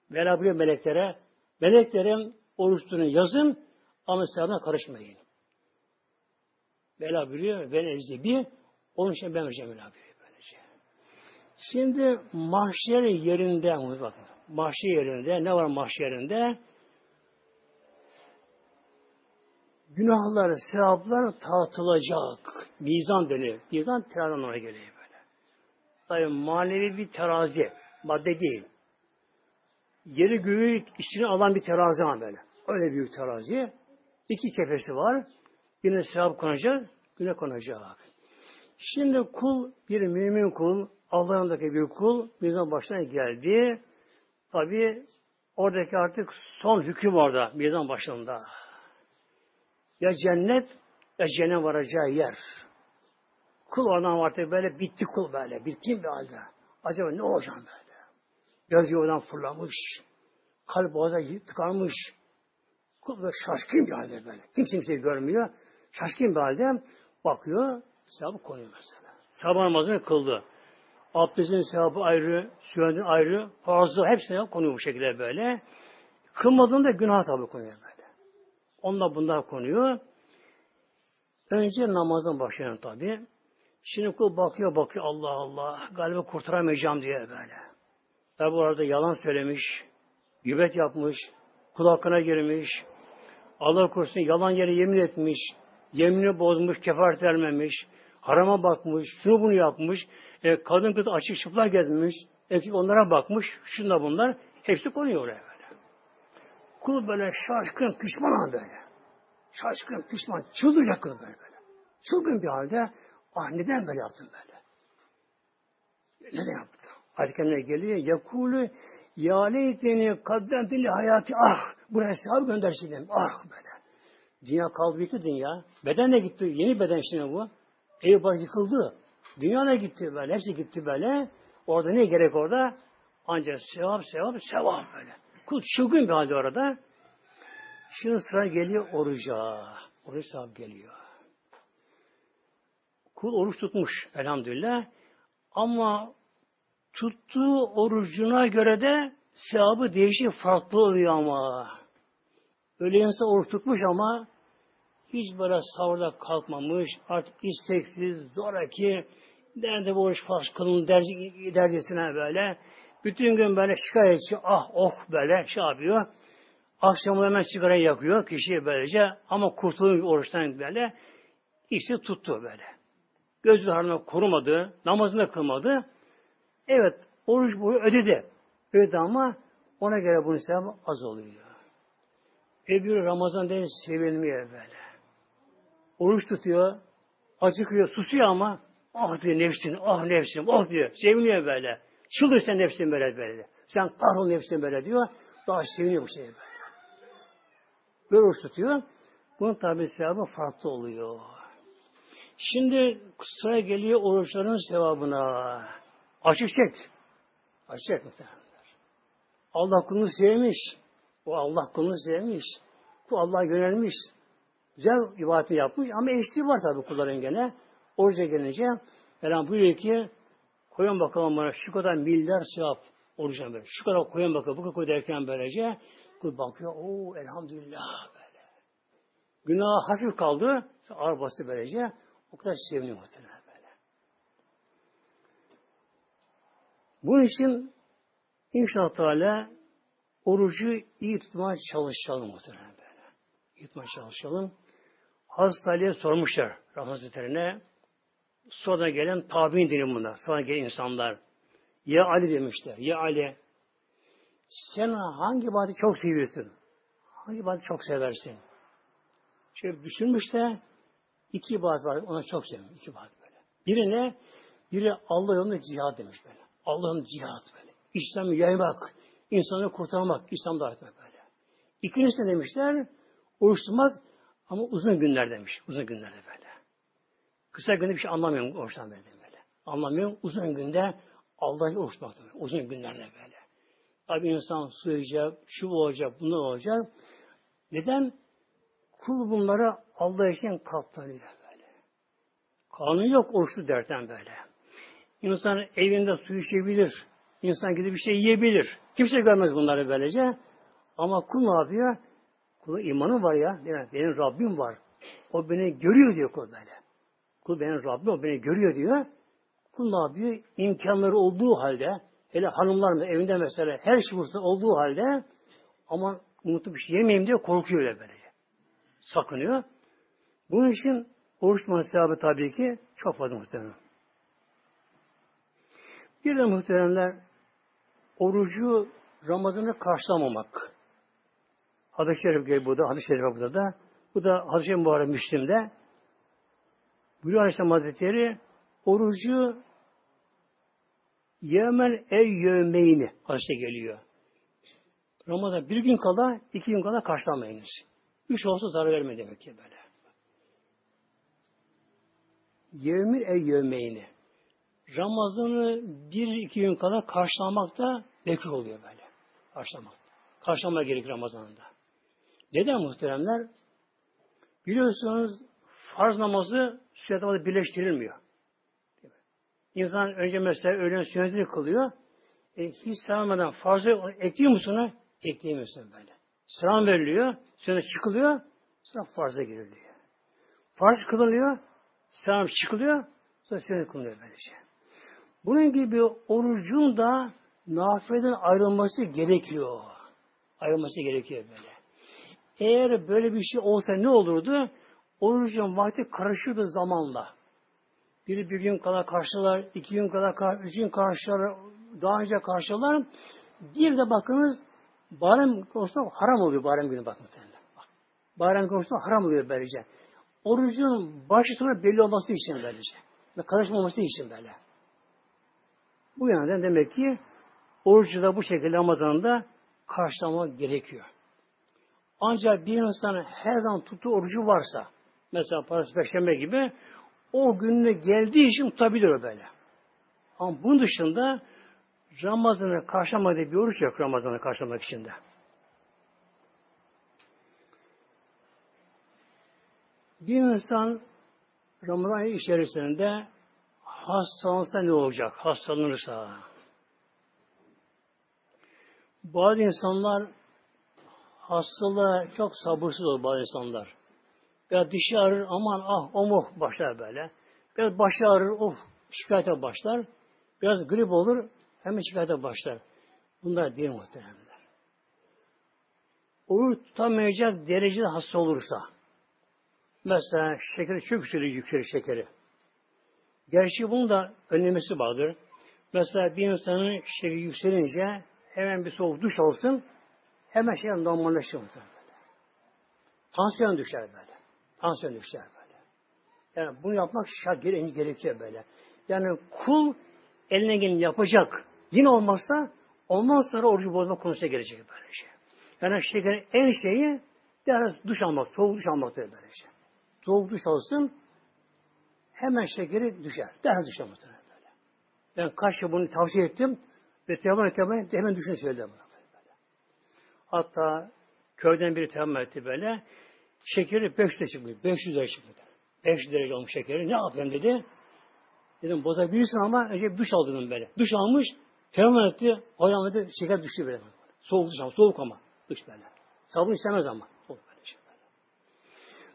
Mevla meleklere. Meleklerim oruçlarını yazın ama sevabına karışmayın. Mevla buyuruyor. Ben bir onun için ben vereceğim Mevla. Böylece. Şimdi mahşer yerinde bakın. Mahşer yerinde ne var mahşer yerinde? Günahlar, sevaplar tartılacak. Mizan deniyor. Mizan terazi anlamına geliyor böyle. Tabi manevi bir terazi. Madde değil. Yeri göğü içine alan bir terazi ama böyle. Öyle büyük terazi. İki kefesi var. Yine sevap konacak, güne konacak. Şimdi kul, bir mümin kul, Allah'ındaki bir kul, mizan başına geldi. Tabi oradaki artık son hüküm orada, mizan başında. Ya cennet, ya cennet varacağı yer. Kul oradan artık böyle bitti kul böyle, bitkin bir halde. Acaba ne olacağım böyle? Göz yuvadan fırlamış, kalp boğaza tıkanmış, kul böyle şaşkın bir halde böyle. Kimse kimseyi görmüyor. Şaşkın bir halde bakıyor, sevabı konuyor mesela. Sabah namazını kıldı. Abdestin sevabı ayrı, sünnetinin ayrı, farzı hepsine konuyor bu şekilde böyle. Kılmadığında günah tabi konuyor böyle. Onlar bunlar konuyor. Önce namazdan başlayalım tabi. Şimdi kul bakıyor bakıyor Allah Allah galiba kurtaramayacağım diye böyle. Tabi bu arada yalan söylemiş, gübet yapmış, kul hakkına girmiş, Allah korusun yalan yere yemin etmiş, yeminini bozmuş, kefaret vermemiş, harama bakmış, şunu bunu yapmış, e, kadın kız açık çıplak gezmiş, erkek onlara bakmış, şunda bunlar, hepsi konuyor oraya böyle. Kul böyle şaşkın, pişman böyle. Şaşkın, pişman, çıldıracak kız böyle böyle. Çılgın bir halde, ah neden böyle yaptın böyle? Neden yaptın? Hadikemine geliyor, yakulü ya leyteni kaddemtili hayatı ah buraya hesabı göndersin ah böyle. Dünya kaldı bitti dünya. Beden de gitti. Yeni beden şimdi bu. Ev baş yıkıldı. Dünya ne gitti böyle. Hepsi gitti böyle. Orada ne gerek orada? Ancak sevap sevap sevap böyle. Kul çılgın bir halde orada. Şimdi sıra geliyor oruca. Oruç sevap geliyor. Kul oruç tutmuş elhamdülillah. Ama tuttuğu orucuna göre de sevabı değişik farklı oluyor ama. Öyle insan oruç tutmuş ama hiç böyle sahurda kalkmamış, artık isteksiz, zoraki, nerede bu oruç farz kılın dercesine böyle. Bütün gün böyle şikayetçi, ah oh böyle şey yapıyor. Akşam hemen sigara yakıyor kişiye böylece ama kurtuluyor oruçtan böyle. İşte tuttu böyle. Gözü harına korumadı, namazını kılmadı. Evet, oruç boyu ödedi. Ödedi ama ona göre bunun sevabı az oluyor. Öbürü Ramazan değil sevilmiyor böyle. Oruç tutuyor, acıkıyor, susuyor ama ah diyor nefsin, ah nefsim, ah diyor. Seviniyor böyle. Çıldır sen nefsin böyle böyle. Sen kahrol nefsin böyle diyor. Daha seviniyor bu şey böyle. Böyle oruç tutuyor. Bunun tabi sevabı farklı oluyor. Şimdi sıra geliyor oruçların sevabına. Açık çek. Açık çek muhtemelenler. Allah kulunu sevmiş. O Allah kulunu sevmiş. Bu Allah yönelmiş. Güzel ibadeti yapmış ama eksiği var tabi kulların gene. Oruca gelince Mevlam buyuruyor ki koyun bakalım bana şu kadar milyar sevap orucuna böyle. Şu kadar koyun bakalım bu kadar koy derken böylece kul bakıyor. Oo elhamdülillah böyle. Günah hafif kaldı. Ağır bastı böylece. O kadar seviniyor muhtemelen böyle. Bunun için inşallah Teala orucu iyi tutmaya çalışalım muhtemelen böyle. İyi tutmaya çalışalım. Hazreti Ali'ye sormuşlar Rahmet Hazretleri'ne. Sonra gelen tabi'in dini bunlar. Sonra gelen insanlar. Ya Ali demişler. Ya Ali sen hangi ibadeti çok seviyorsun? Hangi ibadeti çok seversin? Şöyle düşünmüş de iki ibadet var. Ona çok seviyorum. İki ibadet böyle. Biri ne? Biri Allah yolunda cihad demiş böyle. Allah'ın cihad böyle. İslam'ı yaymak, insanı kurtarmak, İslam'ı dağıtmak böyle. İkincisi demişler? Oruç tutmak ama uzun günler demiş. Uzun günlerde böyle. Kısa günde bir şey anlamıyorum oruçtan böyle. böyle. Anlamıyorum. Uzun günde Allah'ı oruç tutmak demek. Uzun günlerde böyle. Tabi insan su yiyecek, şu olacak, bunlar olacak. Neden? Kul bunlara Allah için katlanıyor böyle. Kanun yok oruçlu derten böyle. İnsan evinde su içebilir. İnsan gidip bir şey yiyebilir. Kimse görmez bunları böylece. Ama kul ne yapıyor? Kulun imanı var ya. Mi? Benim Rabbim var. O beni görüyor diyor kul böyle. Kul benim Rabbim o beni görüyor diyor. Kul ne yapıyor? İmkanları olduğu halde hele hanımlar mı evinde mesela her şey olduğu halde ama unutup bir şey yemeyeyim diye korkuyor öyle böylece. Sakınıyor. Bunun için oruç tutmanın tabii ki çok fazla muhtemelen. Bir de muhteremler orucu Ramazan'ı karşılamamak. Hadis-i Şerif geliyor burada, hadis-i Şerif burada da. Bu da hadis-i Şerif Muharrem Müslim'de. Buyuruyor Aleyhisselam Hazretleri orucu Yemen ev yövmeyni hadise geliyor. Ramazan bir gün kala, iki gün kala karşılamayınız. Üç olsa zarar verme demek ki böyle. Yevmin ev yövmeyni. Ramazan'ı bir iki gün kala karşılamak da bekir oluyor böyle. Karşılamak. Karşılama gerek Ramazan'da. Neden muhteremler? Biliyorsunuz farz namazı sünnet namazı birleştirilmiyor. İnsan önce mesela öğlen sünnetini kılıyor. E, hiç selameden farzı ekliyor musun? Ekleyemiyorsun böyle. Selam veriliyor, sünnet çıkılıyor, sonra farza giriliyor. Farz kılınıyor, selam çıkılıyor, sonra sünnet kılınıyor böylece. Bunun gibi orucun da nafileden ayrılması gerekiyor. Ayrılması gerekiyor böyle. Eğer böyle bir şey olsa ne olurdu? Orucun vakti karışırdı zamanla. Biri bir gün kadar karşılar, iki gün kadar, üç gün karşılar, daha önce karşılar. Bir de bakınız bayram konusunda haram oluyor bayram günü. Bak. Bayram konusunda haram oluyor böylece. Orucun başı sonra belli olması için böylece. Ve karışmaması için böyle. Bu yönden demek ki orucu da bu şekilde Ramazan'da karşılama gerekiyor. Ancak bir insan her zaman tuttuğu orucu varsa, mesela parası peşembe gibi, o gününe geldiği için tutabilir böyle. Ama bunun dışında Ramazan'ı karşılamada bir oruç yok Ramazan'ı karşılamak için de. Bir insan Ramazan içerisinde hastalanırsa ne olacak? Hastalanırsa. Bazı insanlar hastalığa çok sabırsız olur bazı insanlar. Biraz dişi ağrır, aman ah o başlar böyle. Biraz başı ağrır, of şikayete başlar. Biraz grip olur, hemen şikayete başlar. Bunlar değil muhteremler. Oruç tutamayacak derecede hasta olursa, mesela şekeri çok yükselir şekeri. Gerçi bunun da önlemesi vardır. Mesela bir insanın şekeri yükselince hemen bir soğuk duş alsın, hemen şey normalleşir. Tansiyon düşer böyle. Tansiyon düşer böyle. Yani bunu yapmak şart gerekiyor böyle. Yani kul eline geleni yapacak. Yine olmazsa ondan sonra orucu bozma konusuna gelecek böyle şey. Yani şekerin en şeyi biraz duş almak, soğuk duş almaktır böyle şey. Soğuk duş alsın hemen şekeri düşer. Derhal düşer muhtemelen böyle. Ben kaç yıl bunu tavsiye ettim ve tevamen tevamen hemen düşünü söyledi bana. Böyle. Hatta köyden biri tevamen etti böyle. Şekeri 500 derece çıkmış. 500 derece çıkmış. 500 derece olmuş şekeri. Ne yapayım dedi. Dedim bozabilirsin ama önce duş al dedim böyle. Duş almış, termometre etti, ayağım dedi, şeker düştü böyle. Soğuk duş ama, soğuk ama. Duş böyle. Sabun istemez ama. Soğuk böyle şey.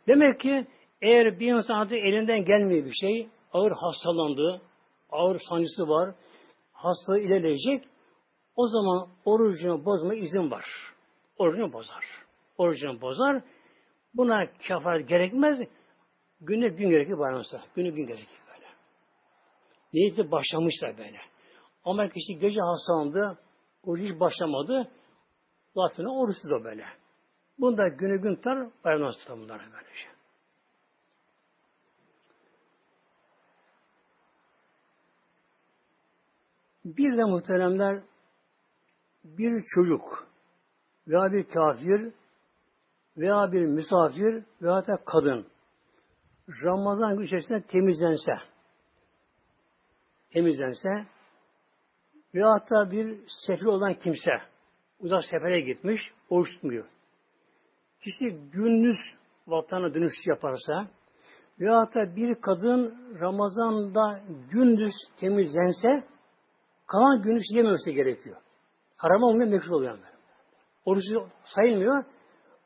Demek ki eğer bir insan artık elinden gelmiyor bir şey, ağır hastalandı, ağır sancısı var, hastalığı ilerleyecek, o zaman orucunu bozma izin var. Orucunu bozar. Orucunu bozar. Buna kefaret gerekmez. Günü gün gerekir bayramsa. Günü gün gerekir böyle. Niyeti başlamışlar böyle. Ama kişi gece hastalandı, oruç hiç başlamadı. Zaten oruçlu da böyle. Bunda günü gün tutar, bayramdan tutar bunlar böylece. Bir de muhteremler bir çocuk veya bir kafir veya bir misafir veya da kadın Ramazan günü içerisinde temizlense temizlense veya da bir sefir olan kimse uzak sefere gitmiş, oruç tutmuyor. Kişi gündüz vatana dönüş yaparsa veya da bir kadın Ramazan'da gündüz temizlense kalan günü yememesi gerekiyor. Haram olmuyor, mekruh oluyor. Oruç sayılmıyor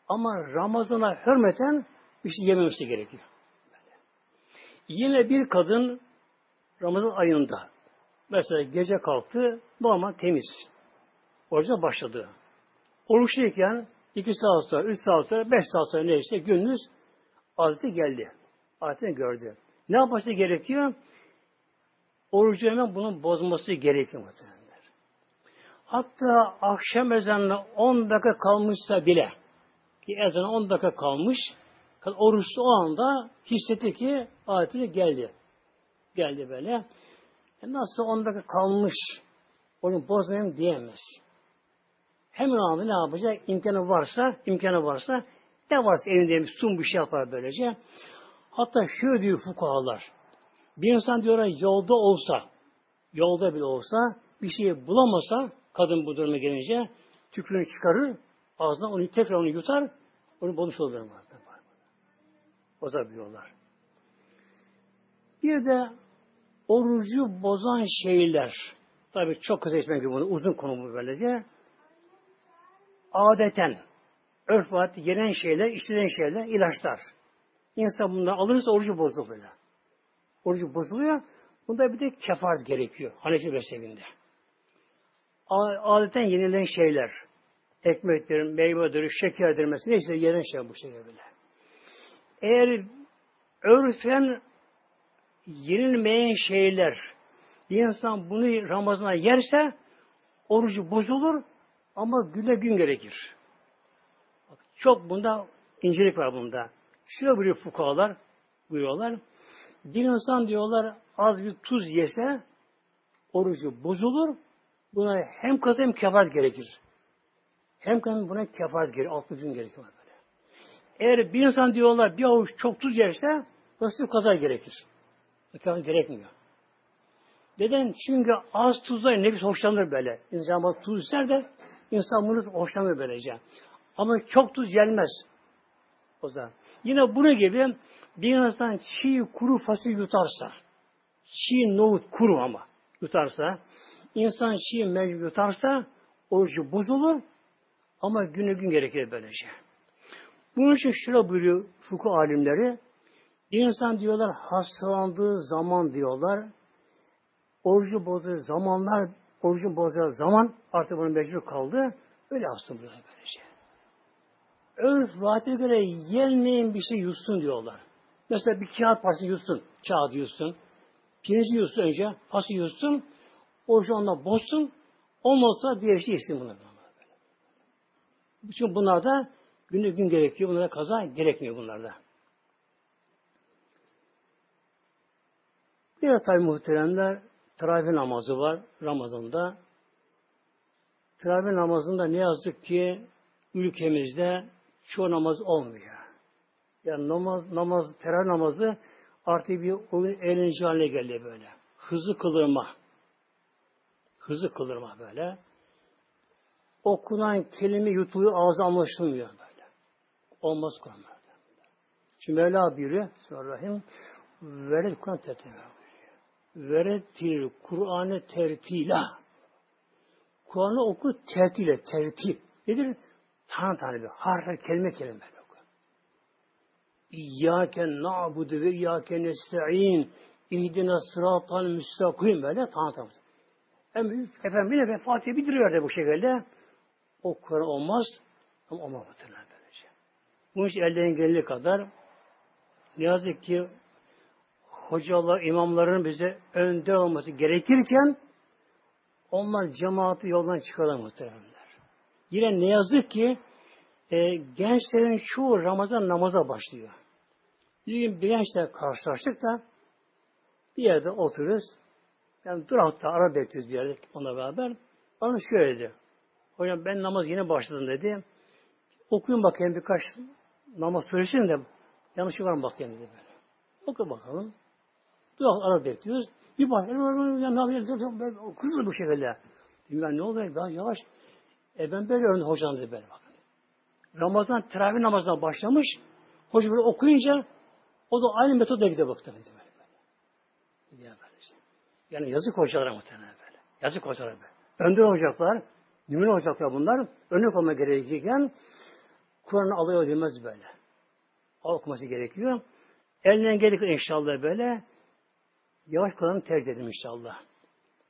ama Ramazan'a hürmeten bir şey yememesi gerekiyor. Yine bir kadın Ramazan ayında mesela gece kalktı normal temiz. Oruca başladı. Oruçluyken iki saat sonra, üç saat sonra, beş saat sonra neyse gündüz adeti geldi. Adetini gördü. Ne yapması gerekiyor? Orucu hemen bunun bozması gerekiyor muhtemelen. Hatta akşam ezanına 10 dakika kalmışsa bile ki ezana 10 dakika kalmış oruçlu o anda hissetti ki adetine geldi. Geldi böyle. E nasıl 10 dakika kalmış onu bozmayayım diyemez. Hemen anda ne yapacak? İmkanı varsa, imkanı varsa ne varsa evinde bir sun bir şey yapar böylece. Hatta şöyle diyor fukahalar. Bir insan diyor yolda olsa, yolda bile olsa bir şey bulamasa Kadın bu duruma gelince tükrüğünü çıkarır, ağzına onu tekrar onu yutar, onu bonuş olur. O da biliyorlar. Bir de orucu bozan şeyler. Tabi çok kısa geçmek gibi bunu. Uzun konu bu böylece. Adeten örf adet yenen şeyler, işlenen şeyler, ilaçlar. İnsan bunları alırsa orucu bozuluyor böyle. Orucu bozuluyor. Bunda bir de kefaret gerekiyor. Hanefi mezhebinde adeten yenilen şeyler. Ekmektir, meyvedir, şekerdir mesela. Neyse yenen şey bu şeyler böyle. Eğer örfen yenilmeyen şeyler bir insan bunu Ramazan'a yerse orucu bozulur ama güne gün gerekir. Çok bunda incelik var bunda. Şöyle buyuruyor fukahalar, buyuruyorlar. Bir insan diyorlar az bir tuz yese orucu bozulur Buna hem kazı hem kefaret gerekir. Hem kazı buna kefaret gerekir. Altı gün gerekir. Böyle. Eğer bir insan diyorlar bir avuç çok tuz yerse nasıl kaza gerekir. Kefaret gerekmiyor. Neden? Çünkü az tuzla nefis hoşlanır böyle. İnsan tuz ister de insan bunu hoşlanır böylece. Ama çok tuz gelmez. O zaman. Yine bunu gibi bir insan çiğ kuru fasulye yutarsa, çiğ nohut kuru ama yutarsa, İnsan çiğ mecbur yutarsa orucu bozulur ama günü gün gerekir böylece. Bunun için şöyle buyuruyor fukuk alimleri. İnsan diyorlar hastalandığı zaman diyorlar orucu bozduğu zamanlar orucu bozacağı zaman artık bunun mecbur kaldı. Öyle aslında böylece. Örf vaate göre yenmeyen bir şey yutsun diyorlar. Mesela bir kağıt parçası yutsun. Kağıt yutsun. Pirinci yutsun önce. Pası yutsun. Orucu onunla bozsun. Olmazsa diğer şey yesin bunlar. Bütün bunlarda günü gün gerekiyor. Bunlara kaza gerekmiyor bunlarda. Bir tabi muhteremler teravih namazı var Ramazan'da. Teravih namazında ne yazık ki ülkemizde çoğu namaz olmuyor. Yani namaz, namaz, teravih namazı artık bir oyun eğlence haline geldi böyle. Hızlı kılırma. Hızlı kılırma böyle. Okunan kelime yutuluyor, ağzı anlaşılmıyor böyle. Olmaz Kur'an'da. Şimdi Mevla buyuruyor. Bismillahirrahmanirrahim. Vered Kur'an tertila. Verettil Kur'an'ı tertila. Kur'an'ı oku tertile, tertip. Nedir? Tane tane bir harf, kelime kelime. İyyâke na'budu ve iyyâke nesta'in. İhdina sıratal müstakim. Böyle tane tane. Hem efendim bir de Fatih'e bildiriyor da bu şekilde. O Kur'an olmaz. Ama muhtemelen böylece. Bunun için elden geldiği kadar ne yazık ki hocalar, imamların bize önde olması gerekirken onlar cemaati yoldan muhtemelenler. Yine ne yazık ki e, gençlerin çoğu Ramazan namaza başlıyor. Bir gün bir gençle karşılaştık da bir yerde oturuyoruz. Yani durakta ara bekliyoruz bir yerde onunla beraber. Bana şöyle dedi. Hocam ben namaz yeni başladım dedi. Okuyun bakayım birkaç namaz suresini de yanlışı var mı bakayım dedi böyle. Oku bakalım. Durak ara bekliyoruz. Bir bak, hızlı bu şekilde. Dedim ben ne oluyor? Ben yavaş. E ben böyle önde hocam dedi böyle bakın. Ramazan teravih namazına başlamış. Hoca böyle okuyunca o da aynı metodla gidiyor baktı. Böyle, böyle. Gidiyor böyle işte. Yani yazık hocalara muhtemelen böyle. Yazık hocalara böyle. Önde olacaklar. Numune olacaklar bunlar. Örnek olma gerekirken Kur'an'ı alıyor edilmez böyle. Okuması gerekiyor. Elinden gelir inşallah böyle yavaş Kur'an'ı tercih edelim inşallah.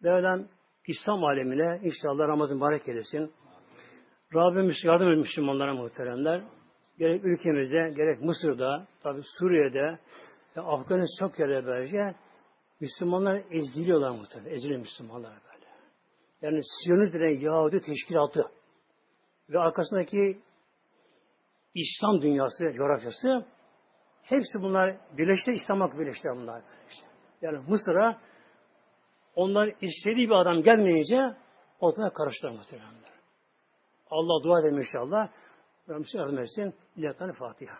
Mevlam İslam alemine inşallah Ramazan mübarek eylesin. Rabbimiz yardım edin Müslümanlara muhteremler. Gerek ülkemizde, gerek Mısır'da, tabi Suriye'de, Afganistan çok yerde böylece Müslümanlar eziliyorlar muhtemelen. Eziliyor Müslümanlar böyle. Yani Siyonist denen Yahudi teşkilatı ve arkasındaki İslam dünyası, coğrafyası hepsi bunlar birleşti, İslam'a birleşti bunlar. Işte. Yani Mısır'a onlar istediği bir adam gelmeyince ortada karıştılar muhtemelen. Allah dua edelim inşallah. Rabbimiz yardım etsin. İlahi Fatiha.